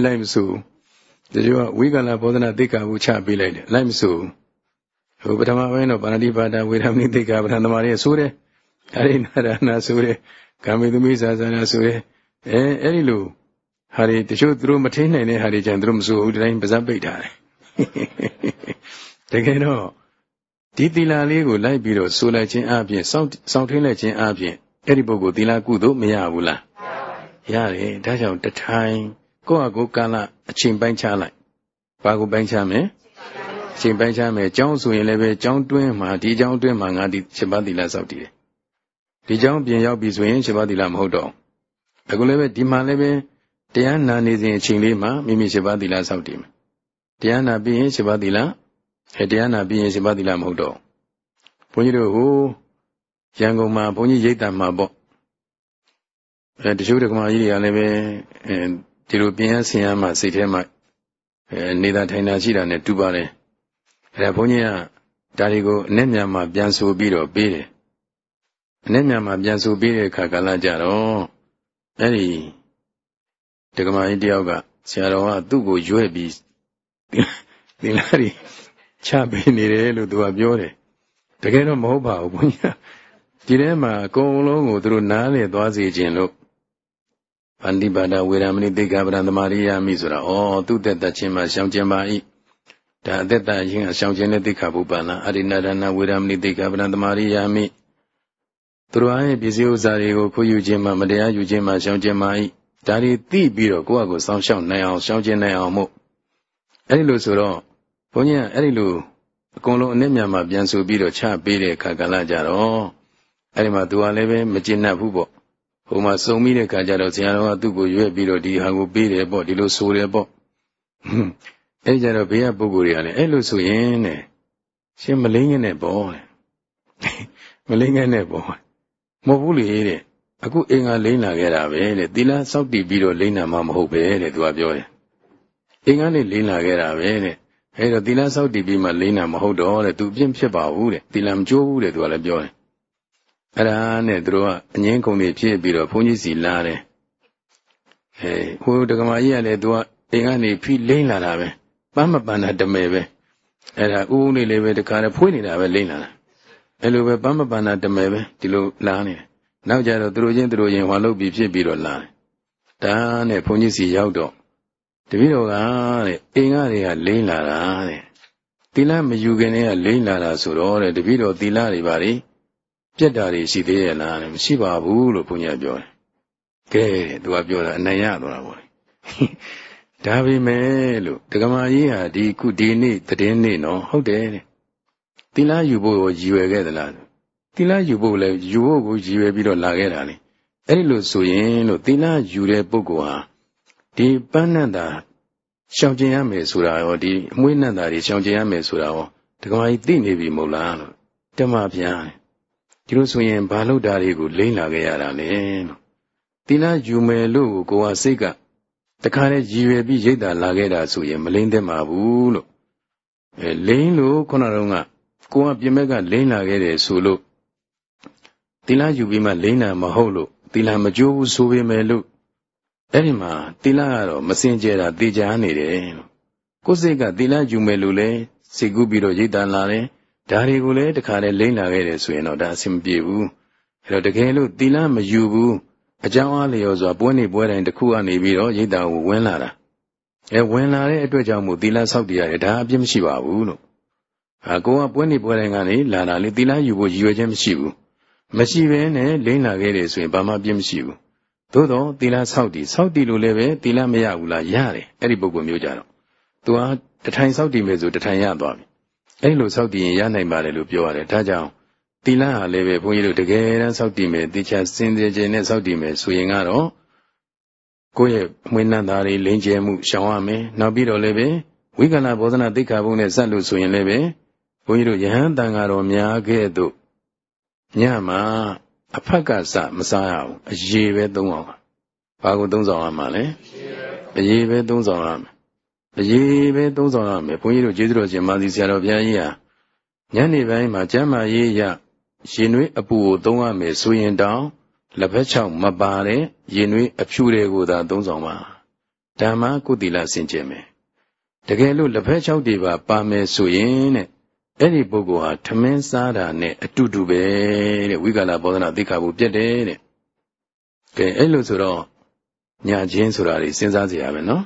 Speaker 1: လိုက်မဆိုဒီလိုကဝိကလဘောဓနာသိက္ခာပုချပေးလိုက်တယ်လိုက်မဆိုဟိုပထမပိုင်းတော့ပါဏတိပါဒဝေရမဏိသိက္ခာပထမသမารရဲ့ဆိုတယ် အရိနာရဏဆိုတယ်ကာမေသမီသာသနာဆိုတယ်အဲအဲ့ဒီလိုဟာတွေတချို့သူတို့မထိနိုင်တဲ့ဟာတွေကြံသူတို့မဆိုဘူးတိုင်းပါဇက်ပိတ်ထားတယ်တကယ်တော့ဒီသီလလေးကိုလိုက်ပြီးတော့ဆိုလိုက်ခြင်းအပြင်စောင့်စောင့်ထင်းလိုက်ခြင်းအပြင်အဲ့ဒီပုဂ္ဂိုလ်သီလကုသို့မရဘူးလားရတယ်ဒါကြောင့်တထိုင်ကိုယ့်အကိုကာလအချိန်ပိုင်းခြားလိုက်ဘာကိုပိုင်းခြားမလဲအချိန်ပိုင်းခြားမယ်ကျောင်းဆိုရင်လည်းပဲကျောင်းတွင်းမှာဒီကျောင်းတွင်းမှာငါဒီရှင်ပါသီလစောင့်တည်တယ် ဒီကျောင်းပြင်ရောက်ပြီဆိုရင်ရှင်ပါသီလမဟုတ်တော့အခုလည်းပဲဒီမှာလည်းပဲတရားနာနေစဉ်အချိန်လေးမှာမိမိရှင်ပါသီလစောင့်တည်မယ်တရားနာပြီးရင်ရှင်ပါသီလအဲတရားနာပြီးရင်ရှင်ပါသီလမဟုတ်တော့ဘုန်းကြီးတို့ဟိုရန်ကုန်မှာဘုန်းကြီးရိတ်တံမှာပေါ့အဲတချို့တက္ကမကြီးတွေကလည်းပဲအဲဒီလိုပြင်ရဆင်ရမှစိတ်ထဲမှာအဲနေတာထိုင်တာရှိတာနဲ့တူပါတယ်အဲဒါဘုန်းကြီးကဒါတွေကိုအနဲ့မြန်မှာပြန်ဆိုပြီးတော့ပေးတယ်အ နဲ့မြန်မှာပြန်ဆိုပေးတဲ့အခါကလည်းကြတော့အဲဒီတက္ကမကြီးတယောက်ကဆရာတော်ကသူ့ကိုရွဲ့ပြီးသီလတွေချပေးနေတယ်လို့သူကပြောတယ်တကယ်တော့မဟုတ်ပါဘူးဘုရားဒီထဲမှာအကုန်လုံးကိုသူတို့နားလည်သွားစေခြင်းလို့ဗန္တိပါဒဝေရမဏိသိက္ခာပဒံသမารိယာမိဆိုတာဩသူတက်တချင်းမှာရှောင်ကျင်ပါ၏ဒါအသက်တာချင်းကရှောင်ကျင်တဲ့သိက္ခာပုပ္ပန္နအရိဏဒနာဝေရမဏိသိက္ခာပဒံသမารိယာမိ သူတို့ရဲ့ပစ္စည်းဥစ္စာတွေကိုခိုးယူခြင်းမှာမတရားယူခြင်းမှာရှောင်ကျင်ပါ၏ဒါတွေသိပြီးတော့ကိုယ့်အကိုစောင့်ရှောက်နိုင်အောင်ရှောင်ကျင်နိုင်အောင်မို့အဲ့ဒီလိုဆိုတော့ဘုန်းကြီးကအဲ့ဒီလိုအကုန်လုံးအနည်းများမှပြန်ဆိုပြီးတော့ချပေးတဲ့အခါကလည်းကြတော့အဲ့ဒီမှာသူကလည်းပဲမကျင်납ဘူးပေါ့ဟိုမှာစုံပြီးတဲ့အခါကျတော့ဆရာတော်ကသူ့ကိုရွက်ပြီးတော့ဒီဟာကိုပေးတယ်ပေါ့ဒီလိုဆိုတယ်ပေါ့အဲ့ကြတော့ဘေးကပုဂ္ဂိုလ်တွေကလည်းအဲ့လိုဆိုရင်တဲ့ရှင်မလင်းငင်းနဲ့ပေါ့တဲ့မလင်းငင်းနဲ့ပေါ့ မဟုတ်ဘူးလေတဲ့အခုအင်္ဂါလိမ့်လာခဲ့တာပဲတဲ့သီလစောက်တည်ပြီးတော့လိမ့်နာမှမဟုတ်ပဲတဲ့သူကပြောတယ်အင်္ဂါနဲ့လိမ့်လာခဲ့တာပဲတဲ့အဲဒါသီလစောက်တည်ပြီးမှလိမ့်တာမဟုတ်တော့တဲ့သူပြင်းဖြစ်ပါဘူးတဲ့သီလမကျိုးဘူးတဲ့သူကလည်းပြောတယ်အဲ့ဒါနဲ့သူတို့ကအငင်းကုန်တွေဖြစ်ပြီးတော့ဘုန်းကြီးစီလာတယ်အဲဟိုဒကမာကြီးကလည်းသူကအိမ်ကနေဖိလိမ့်လာတာပဲပန်းမပန်းတာတမဲပဲအဲ့ဒါဥဦးလေးလေးပဲတခါနဲ့ဖွေးနေတာပဲလိမ့်လာတာ အဲ့လိုပဲပန်းမပန်းတာတမဲပဲဒီလိုလာနေတယ်နောက်ကြတော့သူတို့ချင်းသူတို့ချင်းဟွာလုပ်ပြီးဖြစ်ပြီးတော့လာတယ်ဒါနဲ့ဘုန်းကြီးစီရောက်တော့တပည့်တော်ကတဲ့အိမ်ကတွေကလိမ့်လာတာတဲ့သီလမယူခင်တည်းကလိမ့်လာတာဆိုတော့တဲ့တပည့်တော်သီလတွေပါလေပြက်တာတွေရှိသေးရဲ့လားမရှိပါဘူးလို့ဘုန်းကြီးကပြောတယ်ကဲသူကပြောတာအနိုင်ရသွားတာပေါ့ဒါပေမဲ့လို့ဒကမာကြီးဟာဒီခုဒီနေ့တည်င်းနေ့နော်ဟုတ်တယ်တဲ့ သီလယူဖို့ကိုရည်ရွယ်ခဲ့သလားသီလယူဖို့လည်းယူဖို့ကိုရည်ရွယ်ပြီးတော့လာခဲ့တာလေအဲ့ဒီလိုဆိုရင်လို့သီလယူတဲ့ပုဂ္ဂိုလ်ဟာဒီပန်းနန္တာရှောင်ကျင်ရမယ်ဆိုတာရောဒီအမွေးနန္တာတွေရှောင်ကျင်ရမယ်ဆိုတာရောဒကမာကြီးသိနေပြီမို့လားလို့တမဗျာဒီလိုဆိုရင်ဘာလို့ဒါတွေကိုလိမ့်လာခဲ့ရတာလဲလို့သီလယူမယ်လို့ကိုကစိတ်ကတခါလေရည်ရွယ်ပြီးရိတ်တာလာခဲ့တာဆိုရင်မလိမ့်သင့်ပါဘူးလို့အဲလိမ့်လို့ခုနတုန်း ကကိုကပြင်မဲ့ကလိမ့်လာခဲ့တယ်ဆိုလို့သီလယူပြီးမှလိမ့်တာမဟုတ်လို့သီလမကြိုးဘူးဆိုပေမဲ့လို့အဲ့ဒီမှာသီလကတော့မစင်ကြဲတာတေချာနေတယ်လို့ကိုယ်စိတ်ကသီလယူမယ်လို့လဲစိတ်ကူးပြီးတော့ရိတ်တန်လာတယ်ဒါတွေကိုလည်းတခါလေလိမ့်လာခဲ့တယ်ဆိုရင်တော့ဒါအဆင်မပြေဘူးအဲ့တော့တကယ်လို့သီလမယူဘူးအကြောင်းအားလျော်စွာပွဲနေပွဲတိုင်းတစ်ခုကနေပြီးတော့ရိတ်တာကိုဝင်လာတာအဲဝင်လာတဲ့အတွက်ကြောင့်မို့သီလဆောက်တည်ရတယ်ဒါအပြစ်မရှိပါဘူးလို့ ဟာကိုကပွဲနေပွဲတိုင်းကနေလာတာလေသီလယူဖို့ရည်ရွယ်ချက်မရှိဘူးမရှိဘဲနဲ့လိမ့်လာခဲ့တယ်ဆိုရင်ဘာမှပြစ်မရှိဘူးသို့တော့သီလဆောက်တည်ဆောက်တည်လို့လည်းပဲသီလမရဘူးလားရတယ်အဲ့ဒီပုဂ္ဂိုလ်မျိုးကြတော့သူဟာတထိုင်ဆောက်တည်မယ်ဆိုတထိုင်ရသွားပြီအဲ့လိုဆောက်တည်ရင်ရနိုင်ပါတယ်လို့ပြောရတယ်ဒါကြောင့်သီလဟာလည်းပဲဘုန်းကြီးတို့တကယ်တမ်းဆောက်တည်မယ်တေချာစင်ကြယ်ခြင်းနဲ့ဆောက်တည်မယ်ဆိုရင်ကတော့ကိုယ့်ရဲ့မွေးနှံသားတွေလိမ့်ကျဲမှုရှောင်ရမယ်နောက်ပြီးတော့လည်းပဲဝိကလဘောဓနာသိက္ခာပုနဲ့စက်လို့ဆိုရင်လည်းပဲ ဘုန်းကြီးတို့ယဟန်တန်ဃာတော်များခဲ့သို့ညမှာအဖက်ကစမစားရဘူးအရေပဲသုံးအောင်ဘာကိုသုံးဆောင်ရမှာလဲအရေပဲသုံးဆောင်ရမယ်အရေပဲသုံးဆောင်ရမယ်ဘုန်းကြီးတို့ကျေးဇူးတော်ရှင်မာသီဆရာတော်ဘုရားကြီးဟာညနေပိုင်းမှာကျမ်းမာရေးရရင်နွေးအပူကိုသုံးရမယ်ဆိုရင်တောင်လက်ဖက်ချောင်းမပါတဲ့ရင်နွေးအဖြူတွေကိုသာသုံးဆောင်ပါဓမ္မကုတိလစင်ကြယ်မယ်တကယ်လို့လက်ဖက်ချောင်းတွေပါပါမယ်ဆိုရင်တဲ့ အဲ့ဒီပုဂ္ဂိုလ်ဟာထမင်းစားတာနဲ့အတူတူပဲတဲ့ဝိကာလဘောဓနာသိက္ခာပုပြတ်တယ်တဲ့ကဲအဲ့လိုဆိုတော့ညာချင်းဆိုတာတွေစဉ်းစားကြရမယ်နော်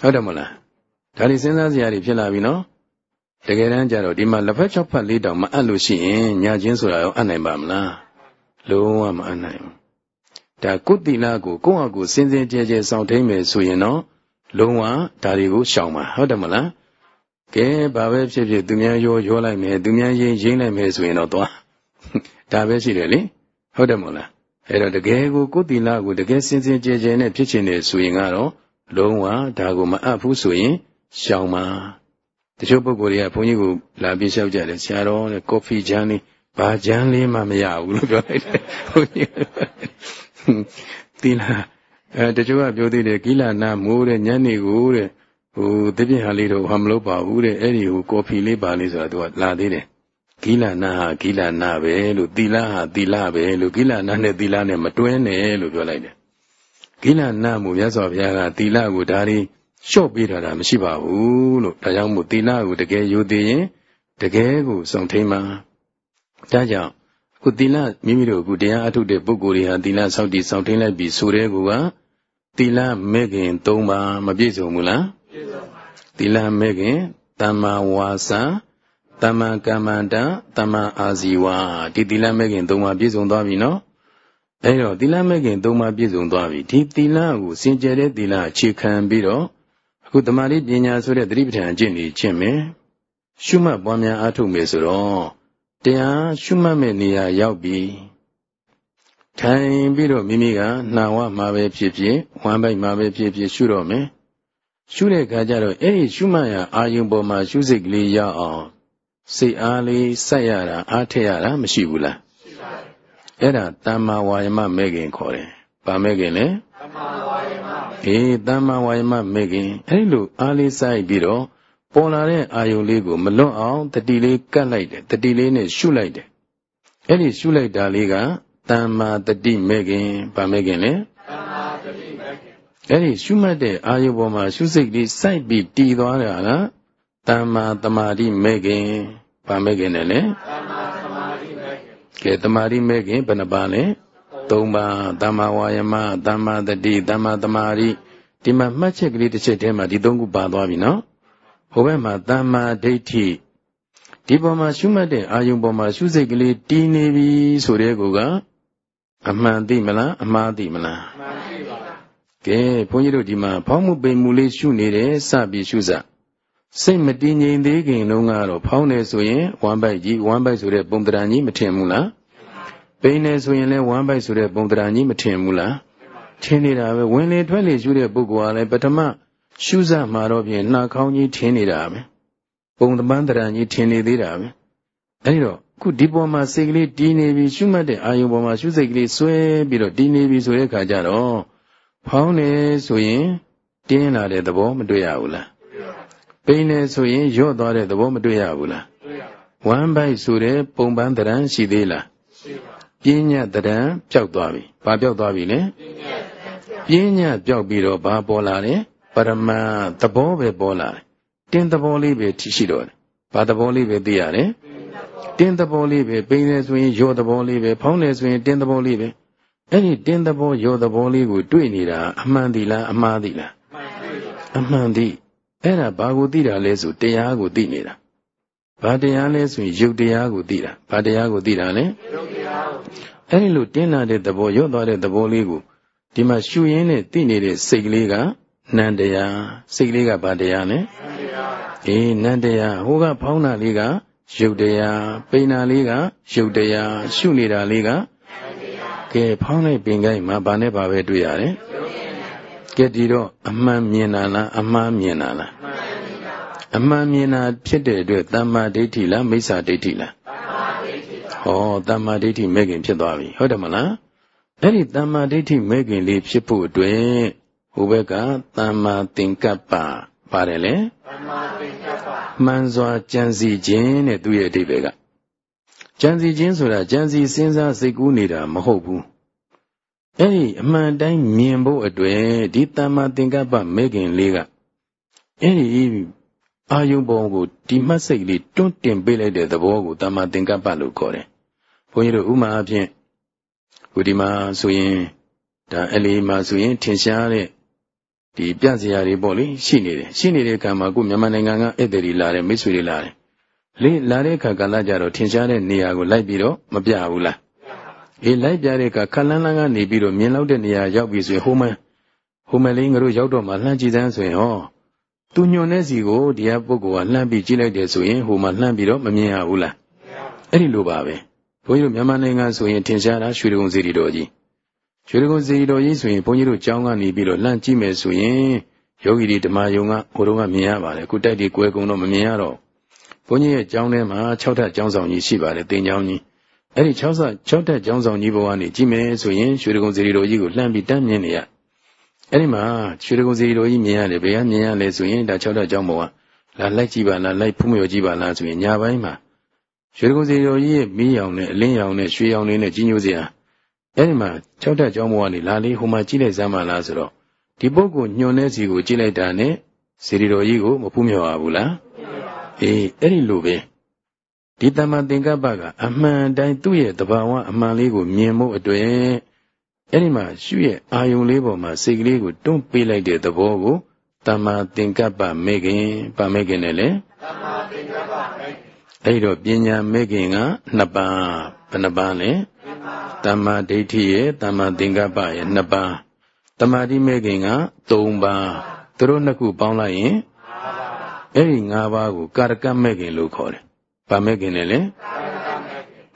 Speaker 1: ဟုတ်တယ်မလားဒါတွေစဉ်းစားစရာတွေဖြစ်လာပြီနော်တကယ်တမ်းကျတော့ဒီမှာလက်ဖက်ချောက်ဖက်လေးတောင်မအပ်လို့ရှိရင်ညာချင်းဆိုတာရောအပ်နိုင်ပါမလားလုံးဝမအပ်နိုင်ဘူးဒါကုတိလကိုကိုယ့်အကူစင်စင်ကြဲကြဲဆောင်ထိန်မယ်ဆိုရင်တော့လုံးဝဒါတွေကိုရှောင်ပါဟုတ်တယ်မလား ကဲဘာပဲဖြစ်ဖြစ်သူများရောရောလိုက်မယ်သူများရင်းရင်းလိုက်မယ်ဆိုရင်တော့သွားဒါပဲရှိတယ်လေဟုတ်တယ်မဟုတ်လားအဲ့တော့တကယ်ကိုကိုယ်တီလာကိုတကယ်စင်စင်ကြဲကြဲနဲ့ဖြစ်ချင်တယ်ဆိုရင်ကတော့လုံးဝဒါကိုမအပ်ဘူးဆိုရင်ရှောင်ပါတချို့ပုဂ္ဂိုလ်တွေကဘုန်းကြီးကိုလာပြီးလျှောက်ကြတယ်ဆရာတော်တဲ့ကော်ဖီချမ်းလေးဘာချမ်းလေးမှမရဘူးလို့ပြောလိုက်တယ်ဘုန်းကြီးတီလာအဲတချို့ကပြောသေးတယ်ကိလနာမိုးတဲ့ညနေကိုတဲ့ ဟိုတပြည့်ဟာလေးတော့ဟာမလုပ်ပါဘူးတဲ့အဲ့ဒီဟိုကော်ဖီလေးပါလေးဆိုတာသူကလာသေးတယ်ဂီလာနာဟာဂီလာနာပဲလို့သီလဟာသီလပဲလို့ဂီလာနာနဲ့သီလနဲ့မတွဲနဲ့လို့ပြောလိုက်တယ်ဂီလာနာမူမြတ်စွာဘုရားကသီလကိုဒါလေးလျှော့ပေးထားတာမရှိပါဘူးလို့ဒါကြောင့်မို့သီလကိုတကယ်ယူသိရင်တကယ်ကိုစုံထိန်မှာဒါကြောင့်အခုသီလမိမိတို့အခုတရားအထုတ်တဲ့ပုဂ္ဂိုလ်တွေဟာသီလစောင့်တည်စောင့်ထိန်လိုက်ပြီးဆိုတဲ့ကူကသီလမဲ့ခင်၃ပါးမပြည့်စုံဘူးလား သီလမဲ့ခင်တမ္မာဝါစာတမ္မာကမ္မန္တတမ္မာအာဇီဝဒီသီလမဲ့ခင်သုံးပါးပြည့်စုံသွားပြီနော်အဲတော့သီလမဲ့ခင်သုံးပါးပြည့်စုံသွားပြီဒီသီလကိုစင်ကြယ်တဲ့သီလအခြေခံပြီးတော့အခုတမာတိပညာဆိုတဲ့သတိပဋ္ဌာန်အကျင့်ကြီးကျင့်မယ်ရှုမှတ်ပွားများအားထုတ်မယ်ဆိုတော့တရားရှုမှတ်မဲ့နေရာရောက်ပြီထိုင်ပြီးတော့မိမိကနှာဝမှာပဲဖြစ်ဖြစ်ဝမ်းပိုက်မှာပဲဖြစ်ဖြစ်ရှုတော့မယ် ရှုတဲ့အခါကျတော့အဲ့ဒီရှုမှတ်ရအာယုံပေါ်မှာရှုစိတ်ကလေးရအောင်စိတ်အားလေးစိုက်ရတာအားထည့်ရတာမရှိဘူးလားရှိပါတယ်အဲ့ဒါတမ္မာဝါယမမဲ့ခင်ခေါ်တယ်ဗာမဲ့ခင်လေတမ္မာဝါယမအေးတမ္မာဝါယမမဲ့ခင်အဲ့လိုအားလေးစိုက်ပြီးတော့ပေါ်လာတဲ့အာယုံလေးကိုမလွတ်အောင်တတိလေးကတ်လိုက်တယ်တတိလေးနဲ့ရှုလိုက်တယ်အဲ့ဒီရှုလိုက်တာလေးကတမ္မာတတိမဲ့ခင်ဗာမဲ့ခင်လေတမ္မာတတိမဲ့ခင် အဲ့ဒီရှုမှတ်တဲ့အာယုပေါ်မှာရှုစိတ်လေးစိုက်ပြီးတည်သွားတာလားတမ္မာတမာတိမဲ့ခင်ဗာမဲ့ခင်နဲ့လေတမ္မာတမာတိမဲ့ခင်ကဲတမာတိမဲ့ခင်ဘယ်နှပါလဲသုံးပါတမ္မာဝါယမတမ္မာတတိတမ္မာတမာတိဒီမှာမှတ်ချက်ကလေးတစ်ချက်တည်းမှာဒီသုံးခုပါသွားပြီနော်ဟိုဘက်မှာတမ္မာဒိဋ္ဌိဒီပေါ်မှာရှုမှတ်တဲ့အာယုံပေါ်မှာရှုစိတ်ကလေးတည်နေပြီဆိုတဲ့ကောကအမှန်သိမလားအမှားသိမလား
Speaker 2: မှန်သိပါ
Speaker 1: ကဲဘုန်းကြီးတို့ဒီမှာဖောင်းမှုပိန်မှုလေးရှုနေတယ်စပြီးရှုစစိတ်မတည်ငြိမ်သေးခင်လုံးကတော့ဖောင်းနေဆိုရင်ဝမ်းပိုက်ကြီးဝမ်းပိုက်ဆိုတဲ့ပုံတရာကြီးမထင်ဘူးလားပိန်နေဆိုရင်လည်းဝမ်းပိုက်ဆိုတဲ့ပုံတရာကြီးမထင်ဘူးလားထင်နေတာပဲဝင်လေထွက်လေရှုတဲ့ပုဂ္ဂိုလ်ကလည်းပထမရှုစမှာတော့ပြင်နှာခေါင်းကြီးထင်နေတာပဲပုံတပန်းတရာကြီးထင်နေသေးတာပဲအဲဒီတော့ခုဒီပေါ်မှာစိတ်ကလေးတည်နေပြီရှုမှတ်တဲ့အာယုံပေါ်မှာရှုစိတ်ကလေးဆွဲပြီးတော့တည်နေပြီဆိုတဲ့အခါကျတော့ ဖောင်းနေဆိုရင်တင်းလာတဲ့သဘောမတွေ့ရဘူးလားပိန်နေဆိုရင်ရော့သွားတဲ့သဘောမတွေ့ရဘူးလားဝမ်းပိုက်ဆိုတဲ့ပုံပန်းတရံရှိသေးလားပြင်းညတ်တရံပျောက်သွားပြီဘာပျောက်သွားပြီလဲပြင်းညတ်ပျောက်ပြီးတော့ဘာပေါ်လာလဲပရမန်သဘောပဲပေါ်လာတယ်တင်းသဘောလေးပဲရှိတော့တယ်ဘာသဘောလေးပဲသိရတယ်တင်းသဘောလေးပဲပိန်နေဆိုရင်ရော့သဘောလေးပဲဖောင်းနေဆိုရင်တင်းသဘောလေးပဲ အဲ့ဒီတင်းသဘောရောသဘောလေးကိုတွေ့နေတာအမှန်တည်လားအမှားတည်လားအမှန်တည်အဲ့ဒါဘာကိုသိတာလဲဆိုတရားကိုသိနေတာဘာတရားလဲဆိုရင်ယုတ်တရားကိုသိတာဘာတရားကိုသိတာလဲယုတ်တရားကိုအဲ့ဒီလိုတင်းလာတဲ့သဘောရော့သွားတဲ့သဘောလေးကိုဒီမှာရှုရင်းနဲ့သိနေတဲ့စိတ်ကလေးကနန္တရားစိတ်ကလေးကဘာတရားလဲနန္တရားအေးနန္တရားဟိုကဖောင်းတာလေးကယုတ်တရားပိန်တာလေးကယုတ်တရားရှုနေတာလေးက ကဲဖောင်းလိုက်ပင်ကိုင်းမှာဘာနဲ့ဘာပဲတွေ့ရတယ်ကဲဒီတော့အမှန်မြင်တာလားအမှားမြင်တာလားအမှန်မြင်တာဖြစ်တဲ့အတွက်တမ္မာဒိဋ္ဌိလားမိစ္ဆာဒိဋ္ဌိလားဟောတမ္မာဒိဋ္ဌိမဲ့ခင်ဖြစ်သွားပြီဟုတ်တယ်မလားအဲ့ဒီတမ္မာဒိဋ္ဌိမဲ့ခင်လေးဖြစ်ဖို့အတွက်ဟိုဘက်ကတမ္မာသင်္ကပ္ပပါတယ်လေတမ္မာသင်္ကပ္ပမှန်စွာကြံစီခြင်းတဲ့သူရဲ့အဓိပ္ပာယ်က ကြံစီခြင်းဆိုတာကြံစီစဉ်းစားစိတ်ကူးနေတာမဟုတ်ဘူးအဲ့ဒီအမှန်တိုင်းမြင်ဖို့အတွက်ဒီတမ္မာသင်္ကပ္ပမဲခင်လေးကအဲ့ဒီအာယုံပုံကိုဒီမှတ်စိတ်လေးတွန်းတင်ပေးလိုက်တဲ့သဘောကိုတမ္မာသင်္ကပ္ပလို့ခေါ်တယ်။ဘုန်းကြီးတို့ဥမာအဖြစ်ခုဒီမှာဆိုရင်ဒါအလေးမှာဆိုရင်ထင်ရှားတဲ့ဒီပြစရာတွေပေါ့လေရှိနေတယ်ရှိနေတဲ့အခါမှာခုမြန်မာနိုင်ငံကဧည့်သည်တွေလာတယ်မိတ်ဆွေတွေလာတယ် လေလာတဲ့အခါကလည်းကြတော့ထင်ရှားတဲ့နေရာကိုလိုက်ပြီးတော့မပြဘူးလားအေးလိုက်ပြတဲ့အခါခလန်းလန်းကနေပြီးတော့မြင်လောက်တဲ့နေရာရောက်ပြီဆိုရင်ဟိုမဟိုမလေးငါတို့ရောက်တော့မှလှမ်းကြည့်သန်းဆိုရင်ဟောသူညွန်တဲ့စီကိုဒီဟာပုဂ္ဂိုလ်ကလှမ်းပြီးကြည့်လိုက်တယ်ဆိုရင်ဟိုမှာလှမ်းပြီးတော့မမြင်ရဘူးလားအဲ့ဒီလိုပါပဲဘုန်းကြီးတို့မြန်မာနိုင်ငံဆိုရင်ထင်ရှားတာရွှေဒဂုံစီရီတော်ကြီးရွှေဒဂုံစီရီတော်ကြီးဆိုရင်ဘုန်းကြီးတို့ကျောင်းကနေပြီးတော့လှမ်းကြည့်မယ်ဆိုရင်ယောဂီတွေဓမ္မယုံကဟိုတုန်းကမြင်ရပါတယ်အခုတိုက်တွေကွဲကုန်တော့မမြင်ရတော့ ဘုန်းကြီးရဲ့ကျောင်းထဲမှာ6ထပ်ကျောင်းဆောင်ကြီးရှိပါတယ်တင်ကျောင်းကြီးအဲ့ဒီ6ဆ6ထပ်ကျောင်းဆောင်ကြီးဘဝကနေကြည့်မယ်ဆိုရင်ရွှေဒဂုံစီရီတော်ကြီးကိုလှမ်းပြီးတမ်းမြင်နေရအဲ့ဒီမှာရွှေဒဂုံစီရီတော်ကြီးမြင်ရတယ်ဘယ်ကမြင်ရလဲဆိုရင်ဒါ6ထပ်ကျောင်းဘဝလာလိုက်ကြည့်ပါလားလိုက်ဖုံးမြော်ကြည့်ပါလားဆိုရင်ညာပိုင်းမှာရွှေဒဂုံစီရီတော်ကြီးရဲ့မီးရောင်နဲ့အလင်းရောင်နဲ့ရွှေရောင်လေးနဲ့ကြီးညိုစရာအဲ့ဒီမှာ6ထပ်ကျောင်းဘဝကနေလာလေးဟိုမှာကြည့်လိုက်စမ်းပါလားဆိုတော့ဒီပုဂ္ဂိုလ်ညွန်တဲ့စီကိုကြည့်လိုက်တာနဲ့စီရီတော်ကြီးကိုမဖုံးမြော်ရဘူးလား အေးအဲ့ဒီလိုပဲဒီတမန်သင်္ကပ္ပကအမှန်တိုင်းသူ့ရဲ့တဘာဝအမှန်လေးကိုမြင်ဖို့အတွက်အဲ့ဒီမှာရှုရဲ့အာယုံလေးပေါ်မှာစိတ်ကလေးကိုတွန်းပေးလိုက်တဲ့သဘောကိုတမ္မာသင်္ကပ္ပမေခင်ပါမေခင်နဲ့လေတမ္မာသင်္ကပ္ပမေအဲ့တော့ပညာမေခင်ကနှစ်ပါးဘယ်နှပါးလဲတမ္မာဒိဋ္ဌိရဲ့တမ္မာသင်္ကပ္ပရဲ့နှစ်ပါးတမာတိမေခင်က၃ပါးသူတို့နှစ်ခုပေါင်းလိုက်ရင် အဲ့ဒီ၅ပါးကိုကာရကမဲ့ခင်လို့ခေါ်တယ်။ဗာမဲ့ခင်နဲ့လေ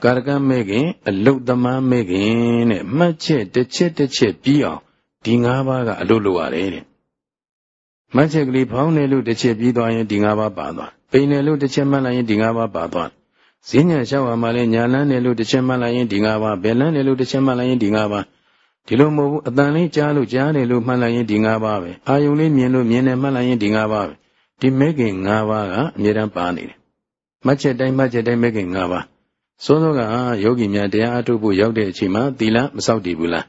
Speaker 1: ကာရကမဲ့ခင်အလုတ်သမားမဲ့ခင်တဲ့မှတ်ချက်တစ်ချက်တစ်ချက်ပြီးအောင်ဒီ၅ပါးကအလုတ်လို့ရတယ်တဲ့။မှတ်ချက်ကလေးဖောင်းနေလို့တစ်ချက်ပြီးသွားရင်ဒီ၅ပါးပါသွား။ပိန်နေလို့တစ်ချက်မှတ်လိုက်ရင်ဒီ၅ပါးပါသွား။ဈဉ္ညာလျှောက်ရမှာလဲညာလန်းနေလို့တစ်ချက်မှတ်လိုက်ရင်ဒီ၅ပါးဘယ်လန်းနေလို့တစ်ချက်မှတ်လိုက်ရင်ဒီ၅ပါးဒီလိုမဟုတ်ဘူးအတန်လေးကြားလို့ကြားတယ်လို့မှတ်လိုက်ရင်ဒီ၅ပါးပဲအာယုံလေးမြင်လို့မြင်တယ်မှတ်လိုက်ရင်ဒီ၅ပါးပဲ ဒီမဲခင်၅ပါးကအမြဲတမ်းပါနေတယ်မှတ်ချက်တိုင်းမှတ်ချက်တိုင်းမဲခင်၅ပါးစိုးစိုးကယောဂီများတရားအထုတ်ဖို့ရောက်တဲ့အချိန်မှာသီလမစောင့်တည်ဘူးလား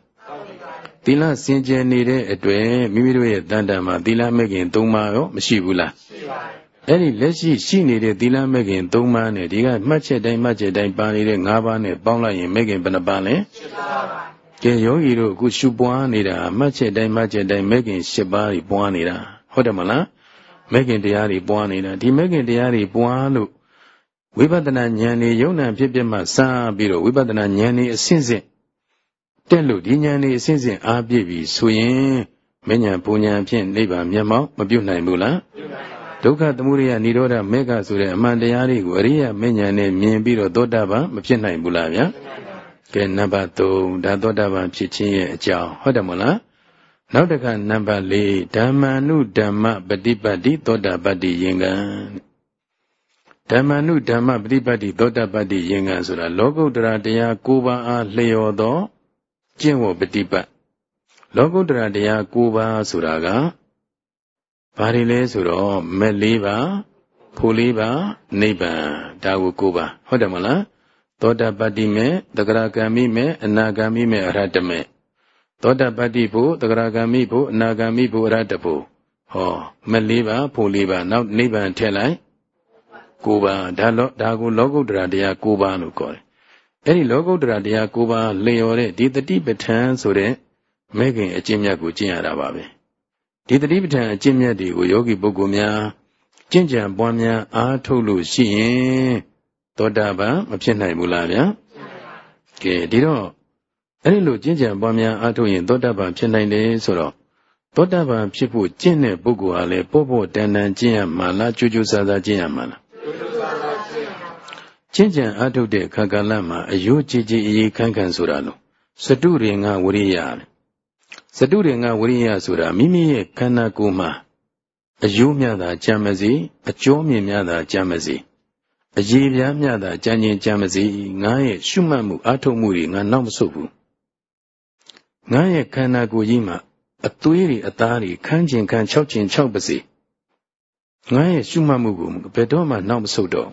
Speaker 1: သီလစင်ကြယ်နေတဲ့အတွက်မိမိတို့ရဲ့တန်တန်မှာသီလမဲခင်၃ပါးရောမရှိဘူးလားရှိပါတယ်အဲ့ဒီလက်ရှိရှိနေတဲ့သီလမဲခင်၃ပါးနဲ့ဒီကမှတ်ချက်တိုင်းမှတ်ချက်တိုင်းပါနေတဲ့၅ပါးနဲ့ပေါင်းလိုက်ရင်မဲခင်ဘယ်နှပါလဲ၈ပါးပါကဲယောဂီတို့အခုရှုပွားနေတာမှတ်ချက်တိုင်းမှတ်ချက်တိုင်းမဲခင်၈ပါးကြီးပွားနေတာဟုတ်တယ်မလား မဂ်ခင်တရားတွေပွားနေတာဒီမဂ်ခင်တရားတွေပွားလို့ဝိပဿနာဉာဏ်တွေယုံနာဖြစ်ဖြစ်မှစပြီးတော့ဝိပဿနာဉာဏ်တွေအစဉ်စဉ်တက်လို့ဒီဉာဏ်တွေအစဉ်စဉ်အားပြည့်ပြီဆိုရင်မဉဏ်ပူဉဏ်ဖြင့်နိဗ္ဗာန်မျက်မှောက်မပြုတ်နိုင်ဘူးလားဒုက္ခသမုဒယနိရောဓမေဃဆိုတဲ့အမှန်တရားတွေကိုအရိယမဉဏ်နဲ့မြင်ပြီးတော့သောတာပန်မဖြစ်နိုင်ဘူးလားဗျာကဲနံပါတ်3ဒါသောတာပန်ဖြစ်ခြင်းရဲ့အကြောင်းဟုတ်တယ်မလား နောက်တစ်ခါနံပါတ်4ဓမ္မနုဓမ္မပฏิပတ်တိသောတာပတ္တိယင်္ဂံဓမ္မနုဓမ္မပฏิပတ်တိသောတာပတ္တိယင်္ဂံဆိုတာလောကုတ္တရာတရား၉ပါးအားလျော်သောကျင့်ဝတ်ပฏิပတ်လောကုတ္တရာတရား၉ပါးဆိုတာကဘာတွေလဲဆိုတော့မက်၄ပါးဖို့၄ပါးနိဗ္ဗာန်ဒါကို၉ပါးဟုတ်တယ်မလားသောတာပတ္တိမေတဂရဂံမိမေအနာဂံမိမေအရဟတမေ သောတာပတ္တိဖို့တဂရဂံမိဖို့အနာဂံမိဖို့အရဟတဖို့ဟောမက်၄ပါးဖို့၄ပါးနောက်နိဗ္ဗာန်ထည့်လိုက်၉ပါးဒါလောဒါကိုလောကုတ္တရာတရား၉ပါးလို့ခေါ်တယ်အဲ့ဒီလောကုတ္တရာတရား၉ပါးလျော်တဲ့ဒီတတိပဋ္ဌာန်ဆိုတဲ့မဲခင်အကျင့်မြတ်ကိုကျင့်ရတာပါပဲဒီတတိပဋ္ဌာန်အကျင့်မြတ်တွေကိုယောဂီပုဂ္ဂိုလ်များကျင့်ကြံပွားများအားထုတ်လို့ရှိရင်သောတာပန်မဖြစ်နိုင်ဘူးလားဗျာကဲဒီတော့ အဲ့ဒီလိုကျင့်ကြံပွားများအားထုတ်ရင်သောတာပန်ဖြစ်နိုင်တယ်ဆိုတော့သောတာပန်ဖြစ်ဖို့ကျင့်တဲ့ပုဂ္ဂိုလ်ဟာလေပို့ဖို့တန်တန်ကျင့်ရမှာလားကြိုးကြိုးစားစားကျင့်ရမှာလားကျင့်ကြံအားထုတ်တဲ့အခါကာလမှာအယုကြည်ကြည်အေးခန်းခန်းဆိုတာလို့စတုရင်ကဝရိယစတုရင်ကဝရိယဆိုတာမိမိရဲ့ခန္ဓာကိုယ်မှာအယုမြတာကြံမစီအကျိုးမြင်မြတာကြံမစီအရေးပြားမြတာကြံ့ကျင်ကြံမစီငါရဲ့ရှုမှတ်မှုအားထုတ်မှုတွေငါနောက်မဆုတ်ဘူး ငါရဲ့ခန္ဓာကိုယ်ကြီးမှာအသွေးတွေအသားတွေခန်းကျင်ခန်း၆ကျင်၆ပါစေငါရဲ့ရှုမှတ်မှုကိုဘယ်တော့မှနောက်မဆုတ်တော့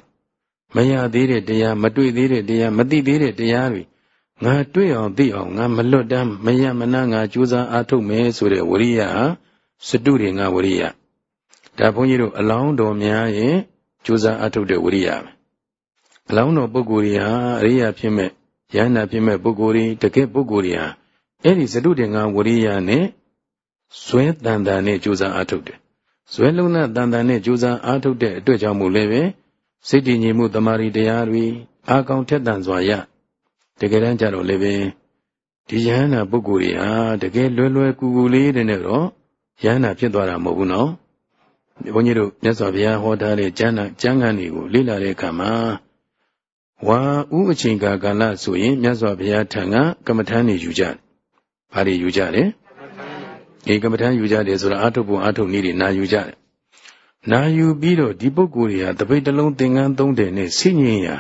Speaker 1: မရသေးတဲ့တရားမတွေ့သေးတဲ့တရားမသိသေးတဲ့တရားတွေငါတွေ့အောင်သိအောင်ငါမလွတ်တမ်းမရမနာငါကြိုးစားအားထုတ်မယ်ဆိုတဲ့ဝရိယဟာစတုတွေငါဝရိယဒါဘုန်းကြီးတို့အလောင်းတော်များရဲ့ကြိုးစားအားထုတ်တဲ့ဝရိယပဲအလောင်းတော်ပုဂ္ဂိုလ်တွေဟာအရိယာဖြစ်မဲ့ယန္နာဖြစ်မဲ့ပုဂ္ဂိုလ်တွေတကယ်ပုဂ္ဂိုလ်တွေဟာ အဲ့ဒီစတုတင်္ဂဝရိယနဲ့ဇွဲတန်တန်နဲ့ကြိုးစားအားထုတ်တယ်ဇွဲလုံးနဲ့တန်တန်နဲ့ကြိုးစားအားထုတ်တဲ့အတွက်ကြောင့်မို့လည်းပဲစိတ်တည်ငြိမ်မှုတမာရီတရားတွေအာကောင်ထက်တန်စွာရတကယ်တမ်းကြတော့လည်းပဲဒီယဟန္တာပုဂ္ဂိုလ်တွေဟာတကယ်လွယ်လွယ်ကူကူလေးတဲ့နဲ့တော့ယဟန္တာဖြစ်သွားတာမဟုတ်ဘူးနော်ဘုန်းကြီးတို့မြတ်စွာဘုရားဟောထားတဲ့ကျမ်းစာကျမ်းဂန်တွေကိုလေ့လာတဲ့အခါမှာဝါဥအချိန်ကာကာလဆိုရင်မြတ်စွာဘုရားထံကကမ္မထမ်းနေယူကြတယ်။ ဘာတွေယူကြလဲ။ဒီကမ္မထမ်းယူကြတယ်ဆိုတာအာထုပ်ပုံအာထုပ်နည်းတွေနာယူကြတယ်။နာယူပြီးတော့ဒီပုဂ္ဂိုလ်တွေဟာတပိတ်တလုံးသင်္ကန်းသုံးတယ်နဲ့စိညင်ရာ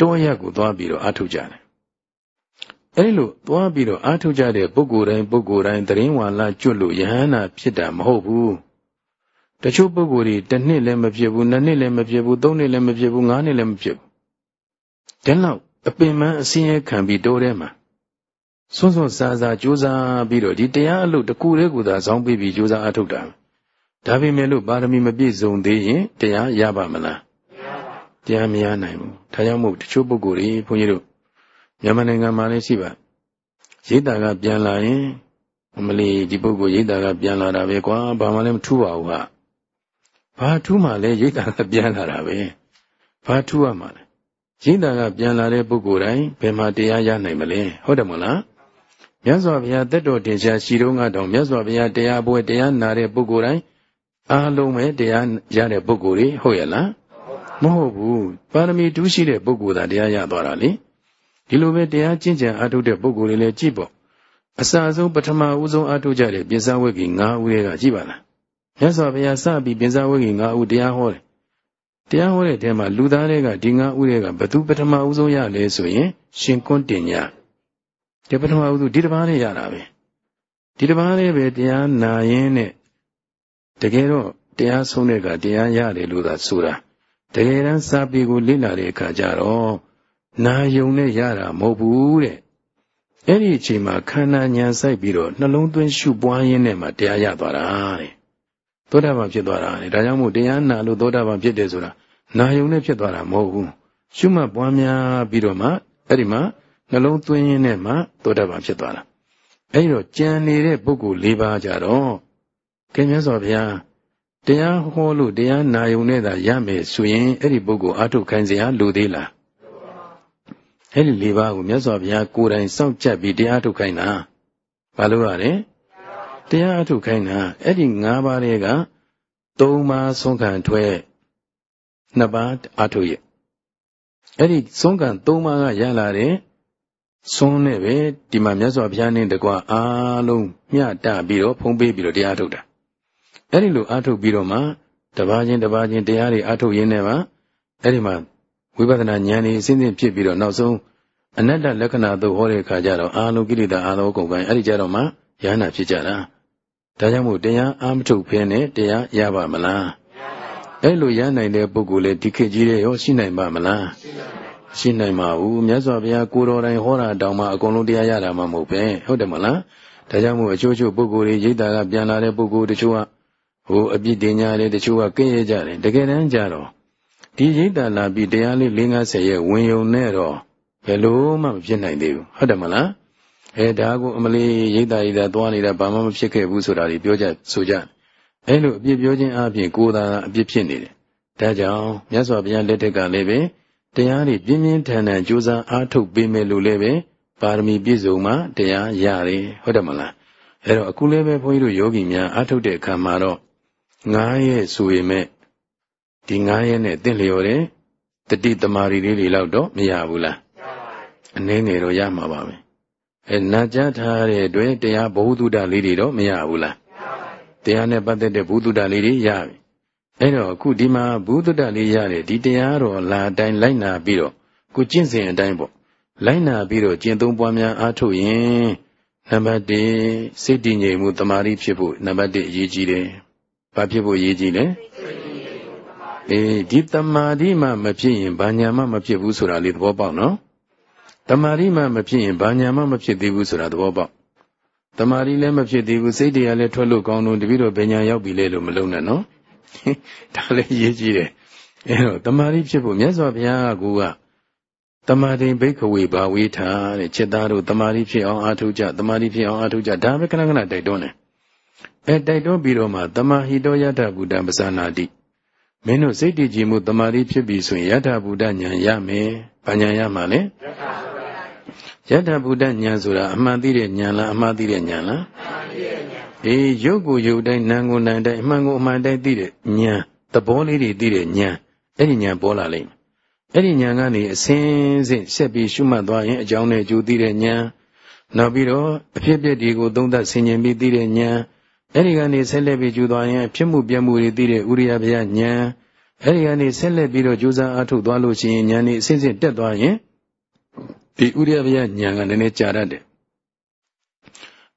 Speaker 1: တောရက်ကိုသွားပြီးတော့အာထုပ်ကြတယ်။အဲဒီလိုသွားပြီးတော့အာထုပ်ကြတဲ့ပုဂ္ဂိုလ်တိုင်းပုဂ္ဂိုလ်တိုင်းတရင်ဝါလာကျွတ်လို့ယဟန္တာဖြစ်တာမဟုတ်ဘူး။တချို့ပုဂ္ဂိုလ်တွေတစ်နှစ်လည်းမဖြစ်ဘူးနှစ်နှစ်လည်းမဖြစ်ဘူးသုံးနှစ်လည်းမဖြစ်ဘူးငါးနှစ်လည်းမဖြစ်ဘူးဒါလောက်အပင်ပန်းအစင်းရဲခံပြီးတိုးထဲမှာ စွန်းစွန်းစားစားကြိုးစားပြီးတော့ဒီတရားအလုပ်တစ်ခုတည်းကိုသာဇောင်းပေးပြီးကြိုးစားအထုတ်တာဒါပေမဲ့လို့ပါရမီမပြည့်စုံသေးရင်တရားရပါမလားတရားမရနိုင်ဘူးဒါကြောင့်မို့တချို့ပုဂ္ဂိုလ်တွေဘုန်းကြီးတို့မြန်မာနိုင်ငံမှာလည်းရှိပါရိတ်တာကပြန်လာရင်အမလီဒီပုဂ္ဂိုလ်ရိတ်တာကပြန်လာတာပဲကွာဘာမှလည်းမထူပါဘူးဟာဘာထူးမှလဲရိတ်တာကပြန်လာတာပဲဘာထူးရမှာလဲရိတ်တာကပြန်လာတဲ့ပုဂ္ဂိုလ်တိုင်းဘယ်မှာတရားရနိုင်မလဲဟုတ်တယ်မလား မြတ်စွာဘုရားတက်တော်တင်ရှားရှိတော်ကတော့မြတ်စွာဘုရားတရားပွဲတရားနာတဲ့ပုဂ္ဂိုလ်တိုင်းအားလုံးပဲတရားရတဲ့ပုဂ္ဂိုလ်တွေဟုတ်ရဲ့လားမဟုတ်ဘူးပါရမီတူးရှိတဲ့ပုဂ္ဂိုလ်သာတရားရသွားတာလေဒီလိုပဲတရားကျင့်ကြံအားထုတ်တဲ့ပုဂ္ဂိုလ်တွေလည်းကြည့်ပေါ့အစအဆုံးပထမဦးဆုံးအားထုတ်ကြတဲ့ပြင်စဝိကီ၅ဦးရဲ့ကကြည့်ပါလားမြတ်စွာဘုရားစပြီးပြင်စာဝိကီ၅ဦးတရားဟောတယ်တရားဟောတဲ့ထဲမှာလူသားတွေကဒီ၅ဦးတွေကဘသူပထမဦးဆုံးရလဲဆိုရင် ရှင်ကွန်းတင်ညာ ဒီပထမဦးဆုံးဒီတစ်ပါးလေးရတာပဲဒီတစ်ပါးလေးပဲတရားနာရင်းနဲ့တကယ်တော့တရားဆုံးတဲ့ကတရားရတယ်လို့သာဆိုတာတကယ်တမ်းစာပေကိုလေ့လာတဲ့အခါကျတော့နာယုံနဲ့ရတာမဟုတ်ဘူးတဲ့အဲ့ဒီအချိန်မှာခန္ဓာညာဆိုင်ပြီးတော့နှလုံးသွင်းရှုပွားရင်းနဲ့မှတရားရသွားတာတဲ့သောတာပန်ဖြစ်သွားတာလေဒါကြောင့်မို့တရားနာလို့သောတာပန်ဖြစ်တယ်ဆိုတာနာယုံနဲ့ဖြစ်သွားတာမဟုတ်ဘူးရှုမှတ်ပွားများပြီးတော့မှအဲ့ဒီမှာ နှလုံးသွင်းရင်းနဲ့မှသောတာပန်ဖြစ်သွားတာအဲ့တော့ကြံနေတဲ့ပုဂ္ဂိုလ်၄ပါးကြတော့ခင်မြတ်စွာဘုရားတရားဟောလို့တရားနာယုံနဲ့သာရမယ်ဆိုရင်အဲ့ဒီပုဂ္ဂိုလ်အထုတ်ခိုင်းစရာလိုသေးလားအဲ့ဒီလေးပါးကိုမြတ်စွာဘုရားကိုယ်တိုင်စောင့်ကြပ်ပြီးတရားထုတ်ခိုင်းတာဘာလို့ရလဲတရားအထုတ်ခိုင်းတာအဲ့ဒီ၅ပါးတွေက၃ပါးဆုံးခံထွက်နှစ်ပါးအထုတ်ရဲ့အဲ့ဒီဆုံးခံ၃ပါးကရလာတဲ့ ဆုံးနဲ့ပဲဒီမှာမြတ်စွာဘုရားနဲ့တကွာအားလုံးမျှတပြီးတော့ဖုံးပေးပြီးတော့တရားထုတ်တာအဲ့ဒီလိုအားထုတ်ပြီးတော့မှတပါးချင်းတပါးချင်းတရားတွေအားထုတ်ရင်းနဲ့မှအဲ့ဒီမှာဝိပဿနာဉာဏ်ဤအစဉ်စဉ်ဖြစ်ပြီးတော့နောက်ဆုံးအနတ္တလက္ခဏာသို့ဟောတဲ့အခါကျတော့အာလုံးကိလေသာအာလုံးကုန်ပိုင်းအဲ့ဒီကြတော့မှယန္နာဖြစ်ကြတာဒါကြောင့်မို့တရားအာမထုတ်ဖဲနဲ့တရားရပါမလားအဲ့လိုရနိုင်တဲ့ပုဂ္ဂိုလ်လေဒီခေတ်ကြီးရဲ့ရောရှိနိုင်ပါမလားရှိ နိုင်ပါဘူးမြတ်စွာဘုရားကိုတော်တိုင်ဟောတာတောင်မှအကုန်လုံးတရားရတာမှမဟုတ်ပဲဟုတ်တယ်မလားဒါကြောင့်မို့အချို့ချို့ပုဂ္ဂိုလ်တွေရိတ်တာကပြန်လာတဲ့ပုဂ္ဂိုလ်တချို့ကဟိုအပြစ်တင်ကြတယ်တချို့ကကင်းရကြတယ်တကယ်တမ်းကြတော့ဒီရိတ်တာလာပြီးတရားလေး50ရဲ့ဝင်ယုံနဲ့တော့ဘယ်လို့မှမဖြစ်နိုင်သေးဘူးဟုတ်တယ်မလားအဲဒါကိုအမလေးရိတ်တာရိတ်တာသွားနေတာဘာမှမဖြစ်ခဲ့ဘူးဆိုတာတွေပြောကြဆိုကြအဲလိုအပြစ်ပြောခြင်းအပြင်ကိုယ်သာအပြစ်ဖြစ်နေတယ်ဒါကြောင့်မြတ်စွာဘုရားလက်ထက်ကလည်းပဲ တရားတွေပြင်းပြင်းထန်ထန်ကြိုးစားအားထုတ်ပေးမယ်လို့လည်းပဲပါရမီပြည့်စုံမှတရားရတယ်ဟုတ်တယ်မလားအဲတော့အခုလည်းပဲဘုန်းကြီးတို့ယောဂီများအားထုတ်တဲ့အခါမှာတော့ငားရဲ့ဆိုရင်မဲ့ဒီငားရဲ့နဲ့တင့်လျော်တဲ့တတိတမာရီလေးတွေလောက်တော့မရဘူးလားအနည်းငယ်တော့ရမှာပါပဲအဲနာကြားထားတဲ့အတွက်တရားဘ ഹു တုဒလေးတွေတော့မရဘူးလားတရားနဲ့ပတ်သက်တဲ့ဘ ഹു တုဒလေးတွေရပြီ အဲ့တော့အခုဒီမှာဘုဒ္ဓတလေးရတယ်ဒီတရားတော်လာအတိုင်းလိုက်နာပြီးတော့ကိုကျင့်စဉ်အတိုင်းပေါ့လိုက်နာပြီးတော့ကျင့်သုံးပွားများအားထုတ်ရင်နံပါတ်1စိတ်တည်ငြိမ်မှုတမာတိဖြစ်ဖို့နံပါတ်1အရေးကြီးတယ်။ဘာဖြစ်ဖို့အရေးကြီးလဲ။အေးဒီတမာတိမှမဖြစ်ရင်ဘာညာမှမဖြစ်ဘူးဆိုတာလေးသဘောပေါက်နော်။တမာတိမှမဖြစ်ရင်ဘာညာမှမဖြစ်သေးဘူးဆိုတာသဘောပေါက်။တမာတိလည်းမဖြစ်သေးဘူးစိတ်တရားလည်းထွက်လို့ကောင်းလို့တပိတော့ဘယ်ညာရောက်ပြီလဲလို့မလုံးနဲ့နော်။ ဒါလည်းရေးကြည့်တယ်အဲတော့တမာတိဖြစ်ဖို့မြတ်စွာဘုရားကကတမာတိဘိက္ခဝေဘာဝေထာတဲ့จิตသားတို့တမာတိဖြစ်အောင်အားထုတ်ကြတမာတိဖြစ်အောင်အားထုတ်ကြဒါပဲခဏခဏတိုက်တွန်းတယ်အဲတိုက်တွန်းပြီးတော့မှတမာဟိတောယတဗုဒ္ဓပဇာနာတိမင်းတို့စိတ်တည်ကြည်မှုတမာတိဖြစ်ပြီဆိုရင်ယတဗုဒ္ဓဉာဏ်ရမယ်။ဘာဉာဏ်ရမှာလဲ။ယတဗုဒ္ဓဉာဏ်ဆိုတာအမှန်သိတဲ့ဉာဏ်လားအမှားသိတဲ့ဉာဏ်လား။ အမှန်သိတဲ့ဉာဏ်အေးရုပ်ကိုရုပ်တိုင်းနာမ်ကိုနာမ်တိုင်းအမှန်ကိုအမှန်တိုင်းသိတဲ့ဉာဏ်သဘောလေးတွေသိတဲ့ဉာဏ်အဲ့ဒီဉာဏ်ပေါ်လာလိမ့်မယ်အဲ့ဒီဉာဏ်ကနေအစင်းစင်းဆက်ပြီးရှုမှတ်သွားရင်အကြောင်းနဲ့အကျိုးသိတဲ့ဉာဏ်နောက်ပြီးတော့အဖြစ်အပျက်တွေကိုသုံးသပ်ဆင်ခြင်ပြီးသိတဲ့ဉာဏ်အဲ့ဒီကနေဆက်လက်ပြီးကျူသွားရင်ဖြစ်မှုပြမှုတွေသိတဲ့ဥရိယဗျာဉာဏ်အဲ့ဒီကနေဆက်လက်ပြီးတော့ကြိုးစားအားထုတ်သွားလို့ရှိရင်ဉာဏ်นี่အစင်းစင်းတက်သွားရင်ဒီဥရိယဗျာဉာဏ်ကလည်းနည်းနည်းကြာတတ်တယ်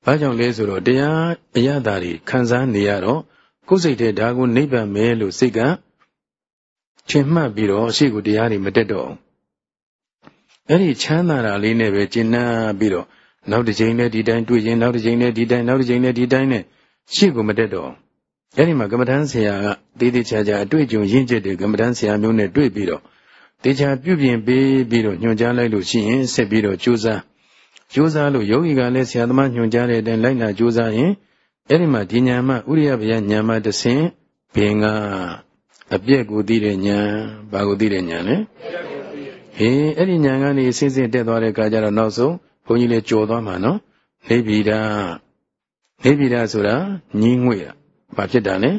Speaker 1: ဘာကြောင့်လဲဆိုတော့တရားအရသာတွေခံစားနေရတော့ကိုယ်စိတ်ထဲဒါကိုနိဗ္ဗာန်မဲလို့စိတ်ကထင်မှတ်ပြီးတော့အရှိကိုတရားတွေမတက်တော့အောင်အဲ့ဒီချမ်းသာတာလေးနဲ့ပဲကျင့်နာပြီးတော့နောက်တစ်ချိန်နဲ့ဒီတိုင်းတွေ့ရင်နောက်တစ်ချိန်နဲ့ဒီတိုင်းနောက်တစ်ချိန်နဲ့ဒီတိုင်းနဲ့ရှိကိုမတက်တော့အောင်အဲ့ဒီမှာကမ္မထမ်းဆရာကတေးသေးချာချာအတွေ့အကြုံရင့်ကျက်တဲ့ကမ္မထမ်းဆရာမျိုးနဲ့တွေ့ပြီးတော့တေချာပြုပြင်ပေးပြီးတော့ညွှန်ကြားလိုက်လို့ရှိရင်ဆက်ပြီးတော့ကြိုးစား ကြိုးစားလို့ယောဂီကလည်းဆရာသမားညွှန်ကြားတဲ့အတိုင်းလိုက်နာကြိုးစားရင်အဲ့ဒီမှာဒီညာမဥရိယဗျာညာမတဆင်ဘင်ကအပြက်ကိုသိတဲ့ညာဘာကိုသိတဲ့ညာလဲဟေးအဲ့ဒီညာကနေစင်းစင်းတက်သွားတဲ့အခါကျတော့နောက်ဆုံးဘုန်းကြီးလည်းကြော်သွားမှာနော်နေဗီဒာနေဗီဒာဆိုတာညီးငွေ့တာဘာဖြစ်တာလဲ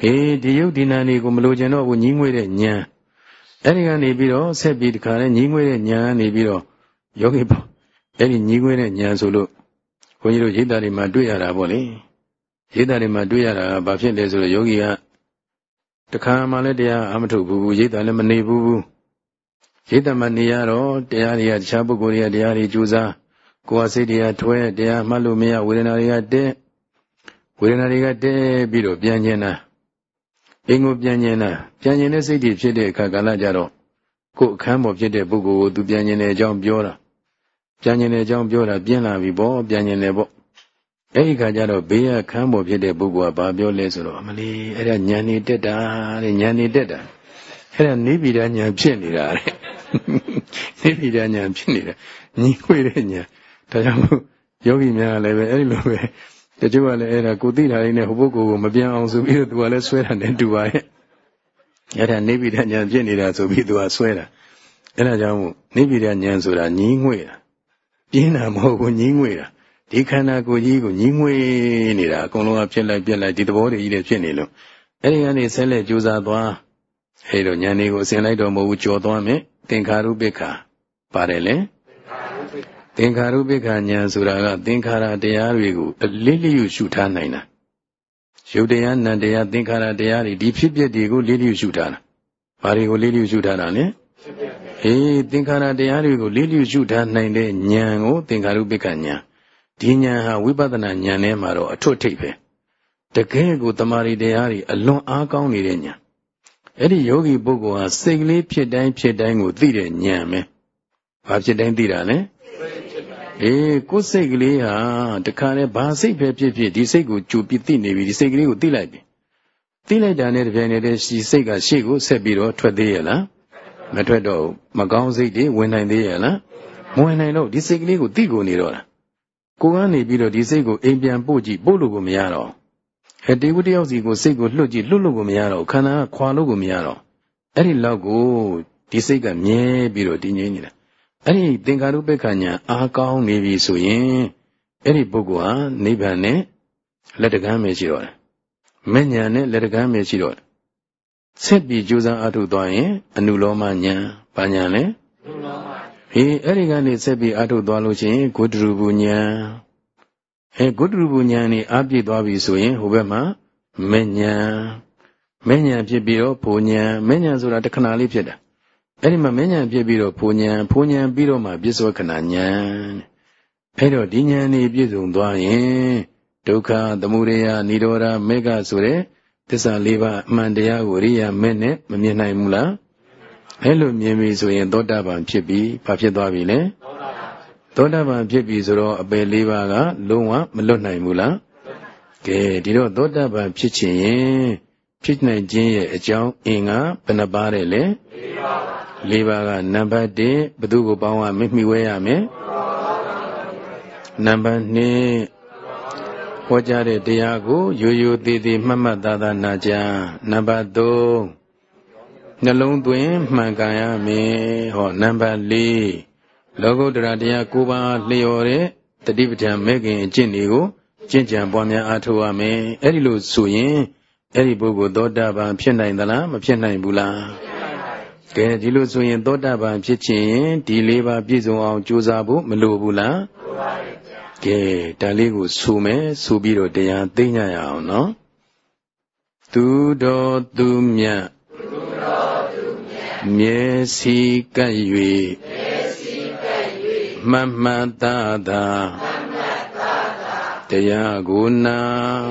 Speaker 1: ဟေးဒီယုတ်ဒီနာနေကိုမလိုချင်တော့ဘူးညီးငွေ့တဲ့ညာအဲ့ဒီကနေပြီးတော့ဆက်ပြီးတခါလဲညီးငွေ့တဲ့ညာနေပြီးတော့ယောဂီပေါ့ အဲ့ဒီညီးခွေးတဲ့ညာဆိုလို့ဘုန်းကြီးတို့ရိတ်တာတွေမှာတွေ့ရတာပေါ့လေရိတ်တာတွေမှာတွေ့ရတာကဘာဖြစ်လဲဆိုတော့ယောဂီကတခါမှလည်းတရားအမထုတ်ဘူးရိတ်တာလည်းမနေဘူးရိတ်တာမှနေရတော့တရားတွေကတခြားပုဂ္ဂိုလ်တွေကတရားတွေကြိုးစားကိုယ်ကစိတ်တွေကထွဲတရားမှတ်လို့မရဝေဒနာတွေကတက်ဝေဒနာတွေကတက်ပြီးတော့ပြန်ကျင်တာအင်းကိုပြန်ကျင်တာပြန်ကျင်တဲ့စိတ်တွေဖြစ်တဲ့အခါကာလကြတော့ကိုယ်အခန်းပေါ်ဖြစ်တဲ့ပုဂ္ဂိုလ်ကိုသူပြန်ကျင်တဲ့အကြောင်းပြောတာ ပြန်ကျင်တဲ့အကြောင်းပြောတာပြင်းလာပြီပေါ့ပြန်ကျင်တယ်ပေါ့အဲ့ဒီခါကျတော့ဘေးကခန်းပေါ်ဖြစ်တဲ့ပုဂ္ဂိုလ်ကဘာပြောလဲဆိုတော့အမလီအဲ့ဒါညံနေတက်တာတဲ့ညံနေတက်တာအဲ့ဒါနိဗ္ဗိဒညံဖြစ်နေတာတဲ့နိဗ္ဗိဒညံဖြစ်နေတာညီခွေတဲ့ညံဒါကြောင့်မို့ယောဂီများလည်းပဲအဲ့ဒီလိုပဲတချို့ကလည်းအဲ့ဒါကိုသိတာလေးနဲ့ဟိုပုဂ္ဂိုလ်ကိုမပြန်အောင်ဆိုပြီးတော့သူကလည်းဆွဲတာနဲ့တူပါရဲ့အဲ့ဒါနေပြည်တော်ဉာဏ်ဖြစ်နေတာဆိုပြီးသူကဆွဲတာအဲ့ဒါကြောင့်နေပြည်တော်ဉာဏ်ဆိုတာညီးငွေ့တာ ပြင်းတာမဟုတ်ဘူးညီးငွေ့တာဒီခန္ဓာကိုယ်ကြီးကိုညီးငွေ့နေတာအကုန်လုံးကဖြစ်လိုက်ပြက်လိုက်ဒီသဘောတွေကြီးတွေဖြစ်နေလို့အဲ့ဒီကနေဆက်လက်ကြိုးစားသွားအဲ့တော့ဉာဏ်လေးကိုအစဉ်လိုက်တော့မဟုတ်ဘူးကြော်သွားမယ်သင်္ခါရုပ္ပခာပါတယ်လေသင်္ခါရုပ္ပခာဉာဏ်ဆိုတာကသင်္ခါရတရားတွေကိုအလေးလျူရှုထားနိုင်တာရုပ်တရားနံတရားသင်္ခါရတရားတွေဒီဖြစ်ပျက်တွေကိုလေးလျူရှုထားတာဘာတွေကိုလေးလျူရှုထားတာလဲ အေးသင်္ခါရတရားတွေကိုလေးလျူရှုထားနိုင်တဲ့ဉာဏ်ကိုသင်္ခါရုပ္ပခာဉာဏ်ဒီဉာဏ်ဟာဝိပဿနာဉာဏ်ထဲမှာတော့အထွတ်ထိပ်ပဲတကယ်ကိုတမာရီတရားတွေအလွန်အားကောင်းနေတဲ့ဉာဏ်အဲ့ဒီယောဂီပုဂ္ဂိုလ်ဟာစိတ်ကလေးဖြစ်တိုင်းဖြစ်တိုင်းကိုသိတဲ့ဉာဏ်ပဲဘာဖြစ်တိုင်းသိတာလဲအေးကိုယ်စိတ်ကလေးဟာတခါနဲ့ဘာစိတ်ပဲဖြစ်ဖြစ်ဒီစိတ်ကိုကြိုပြီးသိနေပြီဒီစိတ်ကလေးကိုသိလိုက်ပြီသိလိုက်တာနဲ့တပြိုင်နက်တည်းရှိစိတ်ကရှေ့ကိုဆက်ပြီးတော့ထွက်သေးရလား မထွက်တော့မကောင်းစိတ်တွေဝင်နိုင်သေးရလားမဝင်နိုင်တော့ဒီစိတ်ကလေးကိုသိကိုနေတော့တာကိုကနေပြီးတော့ဒီစိတ်ကိုအိမ်ပြန်ပို့ကြည့်ပို့လို့ကိုမရတော့အဲတေဝတယောက်စီကိုစိတ်ကိုလွတ်ကြည့်လွတ်လို့ကိုမရတော့ခန္ဓာကခွာလို့ကိုမရတော့အဲ့ဒီလောက်ကိုဒီစိတ်ကမြဲပြီးတော့တည်ငြိမ်နေတာအဲ့ဒီသင်္ခါရုပ္ပခဏာအားကောင်းနေပြီဆိုရင်အဲ့ဒီပုဂ္ဂိုလ်ဟာနိဗ္ဗာန်နဲ့လက်တကမ်းပဲရှိတော့တယ်။မဉ္ဇဏ်နဲ့လက်တကမ်းပဲရှိတော့တယ်။ ဆက်ပြီးကြိုးစားအားထုတ်သွားရင်အနုလောမဉာဏ်ဘာဉာဏ်လဲ။အနုလောမဟေးအဲ့ဒီကနေဆက်ပြီးအားထုတ်သွားလို့ရှိရင်ဂုတ္တရူပဉာဏ်အဲဂုတ္တရူပဉာဏ်นี่အားပြည့်သွားပြီဆိုရင်ဟိုဘက်မှာမဉ္ဇဏ်မဉ္ဇဏ်ဖြစ်ပြီးတော့ဘုံဉာဏ်မဉ္ဇဏ်ဆိုတာတခဏလေးဖြစ်တာ။အဲ့ဒီမှာမဉ္ဇဉ်ဖြစ်ပြီးတော့ဖူဉဏ်ဖူဉဏ်ပြီးတော့မှပြစ္ဆောခဏဉဏ်အဲ့တော့ဒီဉဏ်นี่ပြည့်စုံသွားရင်ဒုက္ခသမုဒယនិရောဓမေဃဆိုတဲ့ သစ္စာလေးပါးအမှန်တရားကိုရိယာမဲ့နဲ့မမြင်နိုင်ဘူးလားအဲ့လိုမြင်ပြီဆိုရင်သောတာပန်ဖြစ်ပြီဘာဖြစ်သွားပြီလဲသောတာပန်ဖြစ်ပြီဆိုတော့အပယ်လေးပါးကလုံးဝမလွတ်နိုင်ဘူးလားကဲဒီတော့သောတာပန်ဖြစ်ခြင်းရင်ဖြစ်နိုင်ခြင်းရဲ့အကြောင်းအင်္ဂါဘယ်နှပါးတဲ့လဲ၄ပါးလေးပါးကနံပါတ်1ဘသူကိုပေါင်းရမမိဝဲရမယ်နံပါတ်2 ဟောကြားတဲ့တရားကိုရိုးရိုးသေးသေးမှတ်မှတ်သားသားနာကြားနံပါတ်3နှလုံးသွင်းမှန်ကန်ရမယ်ဟောနံပါတ်4လောကုတ္တရာတရား၉ပါးလျော်တဲ့တတိပဋ္ဌာန်မဲ့ခင်အကျင့်တွေကိုကျင့်ကြံပွားများအားထုတ်ရမယ်အဲ့ဒီလိုဆိုရင်အဲ့ဒီပုဂ္ဂိုလ်သောတာပန်ဖြစ်နိုင်သလားမဖြစ်နိုင်ဘူးလားကဲဒီလိုဆိုရင်သောတာပန်ဖြစ်ခြင်းဒီလေးပါပြည့်စုံအောင်ကြိုးစားဖို့မလိုဘူးလားလိုပါရဲ့ဗျာ ကဲဒါလေးကိုဆိုမယ်ဆိုပြီးတော့တရားသိညရအောင်နော်သူတော်သူမြတ်သူတော်သူမြတ်မျက်စိကပ်၍မျက်စိကပ်၍မမတသာမမတသာတရားကိုနာ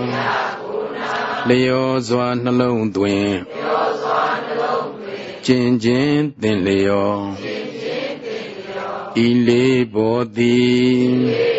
Speaker 1: တရားကိုနာလျောစွာနှလုံးသွင်းလျောစွာနှလုံးကျင်ချင်းသင်လျောဤလေးဘောသည်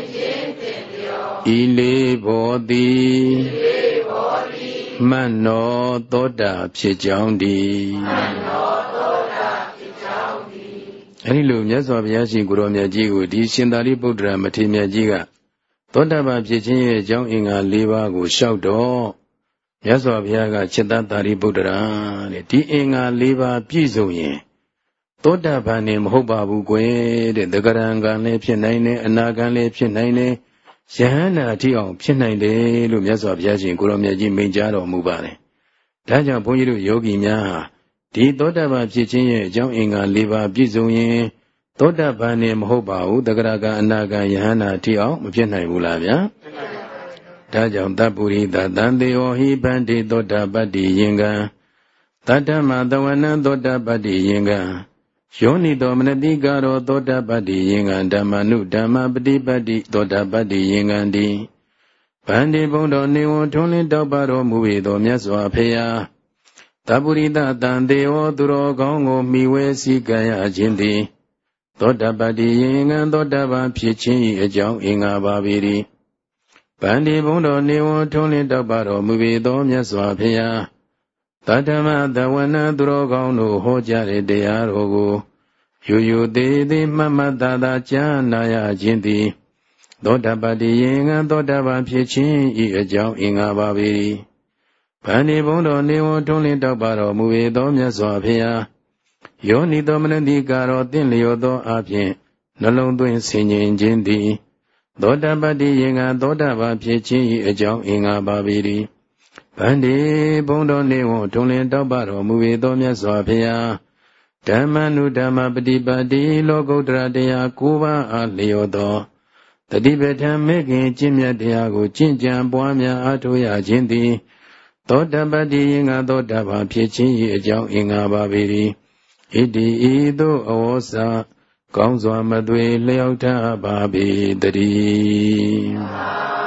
Speaker 1: ဤလေးဘောသည်မတ်နောသောတာဖြစ်ကြောင်းသည်အဲဒီလိုမြတ်စွာဘုရားရှင်ကိုရောမြတ်ကြီးကိုဒီရှင်သာရိပုတ္တရာမထေရမြတ်ကြီးကသောတာပန်ဖြစ်ခြင်းရဲ့အကြောင်းအင်္ဂါ၄ပါးကိုလျှောက်တော့မြတ်စွာဘုရားကจิตတသာရိပုတ္တရာတဲ့ဒီအင်္ဂါ၄ပါးပြည့်စုံရင်သောတာပန်နေမဟုတ်ပါဘူးကွယ်တဲ့သကရံကံလည်းဖြစ်နိုင်တယ်အနာကံလည်းဖြစ်နိုင်တယ် ယဟန္တာအထိအောင်ဖြစ်နိုင်တယ်လို့မြတ်စွာဘုရားရှင်ကိုရောမြတ်ကြီးမိန့်ကြားတော်မူပါတယ်ဒါကြောင့်ဘုန်းကြီးတို့ယောဂီများဟာဒီသောတာပန်ဖြစ်ခြင်းရဲ့အကြောင်းအင်္ဂါ၄ပါးပြည့်စုံရင်သောတာပန်နေမဟုတ်ပါဘူးတဂရကံအနာကံယဟန္တာအထိအောင်မဖြစ်နိုင်ဘူးလားဗျာဒါကြောင့်တပ္ပုရိသတန်တေဟောဟိဗန္တိသောတာပတ္တိယင်္ဂံတတ္တမတဝနံသောတာပတ္တိယင်္ဂံ ယောနိတောမနတိကာရောသောတာပတ္တိယင်္ဂံဓမ္မနုဓမ္မပฏิပတ္တိသောတာပတ္တိယင်္ဂံတိဗန္ဒီဘုံတော်နေဝထွန်းလင်းတောက်ပါတော်မူ၏သောမြတ်စွာဘုရားတပုရိသတန်တေဝသူတော်ကောင်းကိုမိဝဲစည်းကံရခြင်းသည်သောတပတ္တိယင်ငံသောတပန်ဖြစ်ခြင်း၏အကြောင်းအင်္ဂါပါပေ၏ဗန္ဒီဘုံတော်နေဝထွန်းလင်းတောက်ပါတော်မူ၏သောမြတ်စွာဘုရား တတ္တမတဝနသူတော်ကောင်းတို့ဟောကြားတဲ့တရားတော်ကိုယူယူသေးသေးမှတ်မှတ်သာသာကြားနာရခြင်းသည်သောတပတ္တိယင်ငံသောတပန်ဖြစ်ခြင်းဤအကြောင်းအင်္ဂါပါပေ၏ဗန္ဒီဘုံတော်နေဝထွန်းလင်းတောက်ပါတော်မူ၏သောမြတ်စွာဘုရားယောနိသောမနတိကာရောတင့်လျော်သောအပြင်နှလုံးသွင်းဆင်ញင်ခြင်းသည်သောတပတ္တိယင်ငံသောတပန်ဖြစ်ခြင်းဤအကြောင်းအင်္ဂါပါပေ၏ ဗန္ဒီဘုံတော်နေဝထွန်းလင်းတောက်ပါတော်မူ၏သောမြတ်စွာဘုရားဓမ္မနုဓမ္မပฏิပါတိလောကုတ္တရာတရား၉ပါးအားလျော်သောတတိပဋ္ဌာန်မေခင်ကျင့်မြတ်တရားကိုကျင့်ကြံပွားများအားထုတ်ရခြင်းသည်သောတပတ္တိယင်္ဂသောတဘာဖြစ်ခြင်း၏အကြောင်းအင်္ဂါပါပေ၏ဣတိဤသို့အဝေါစာကောင်းစွာမသွေလျောက်ထပါပေတည်း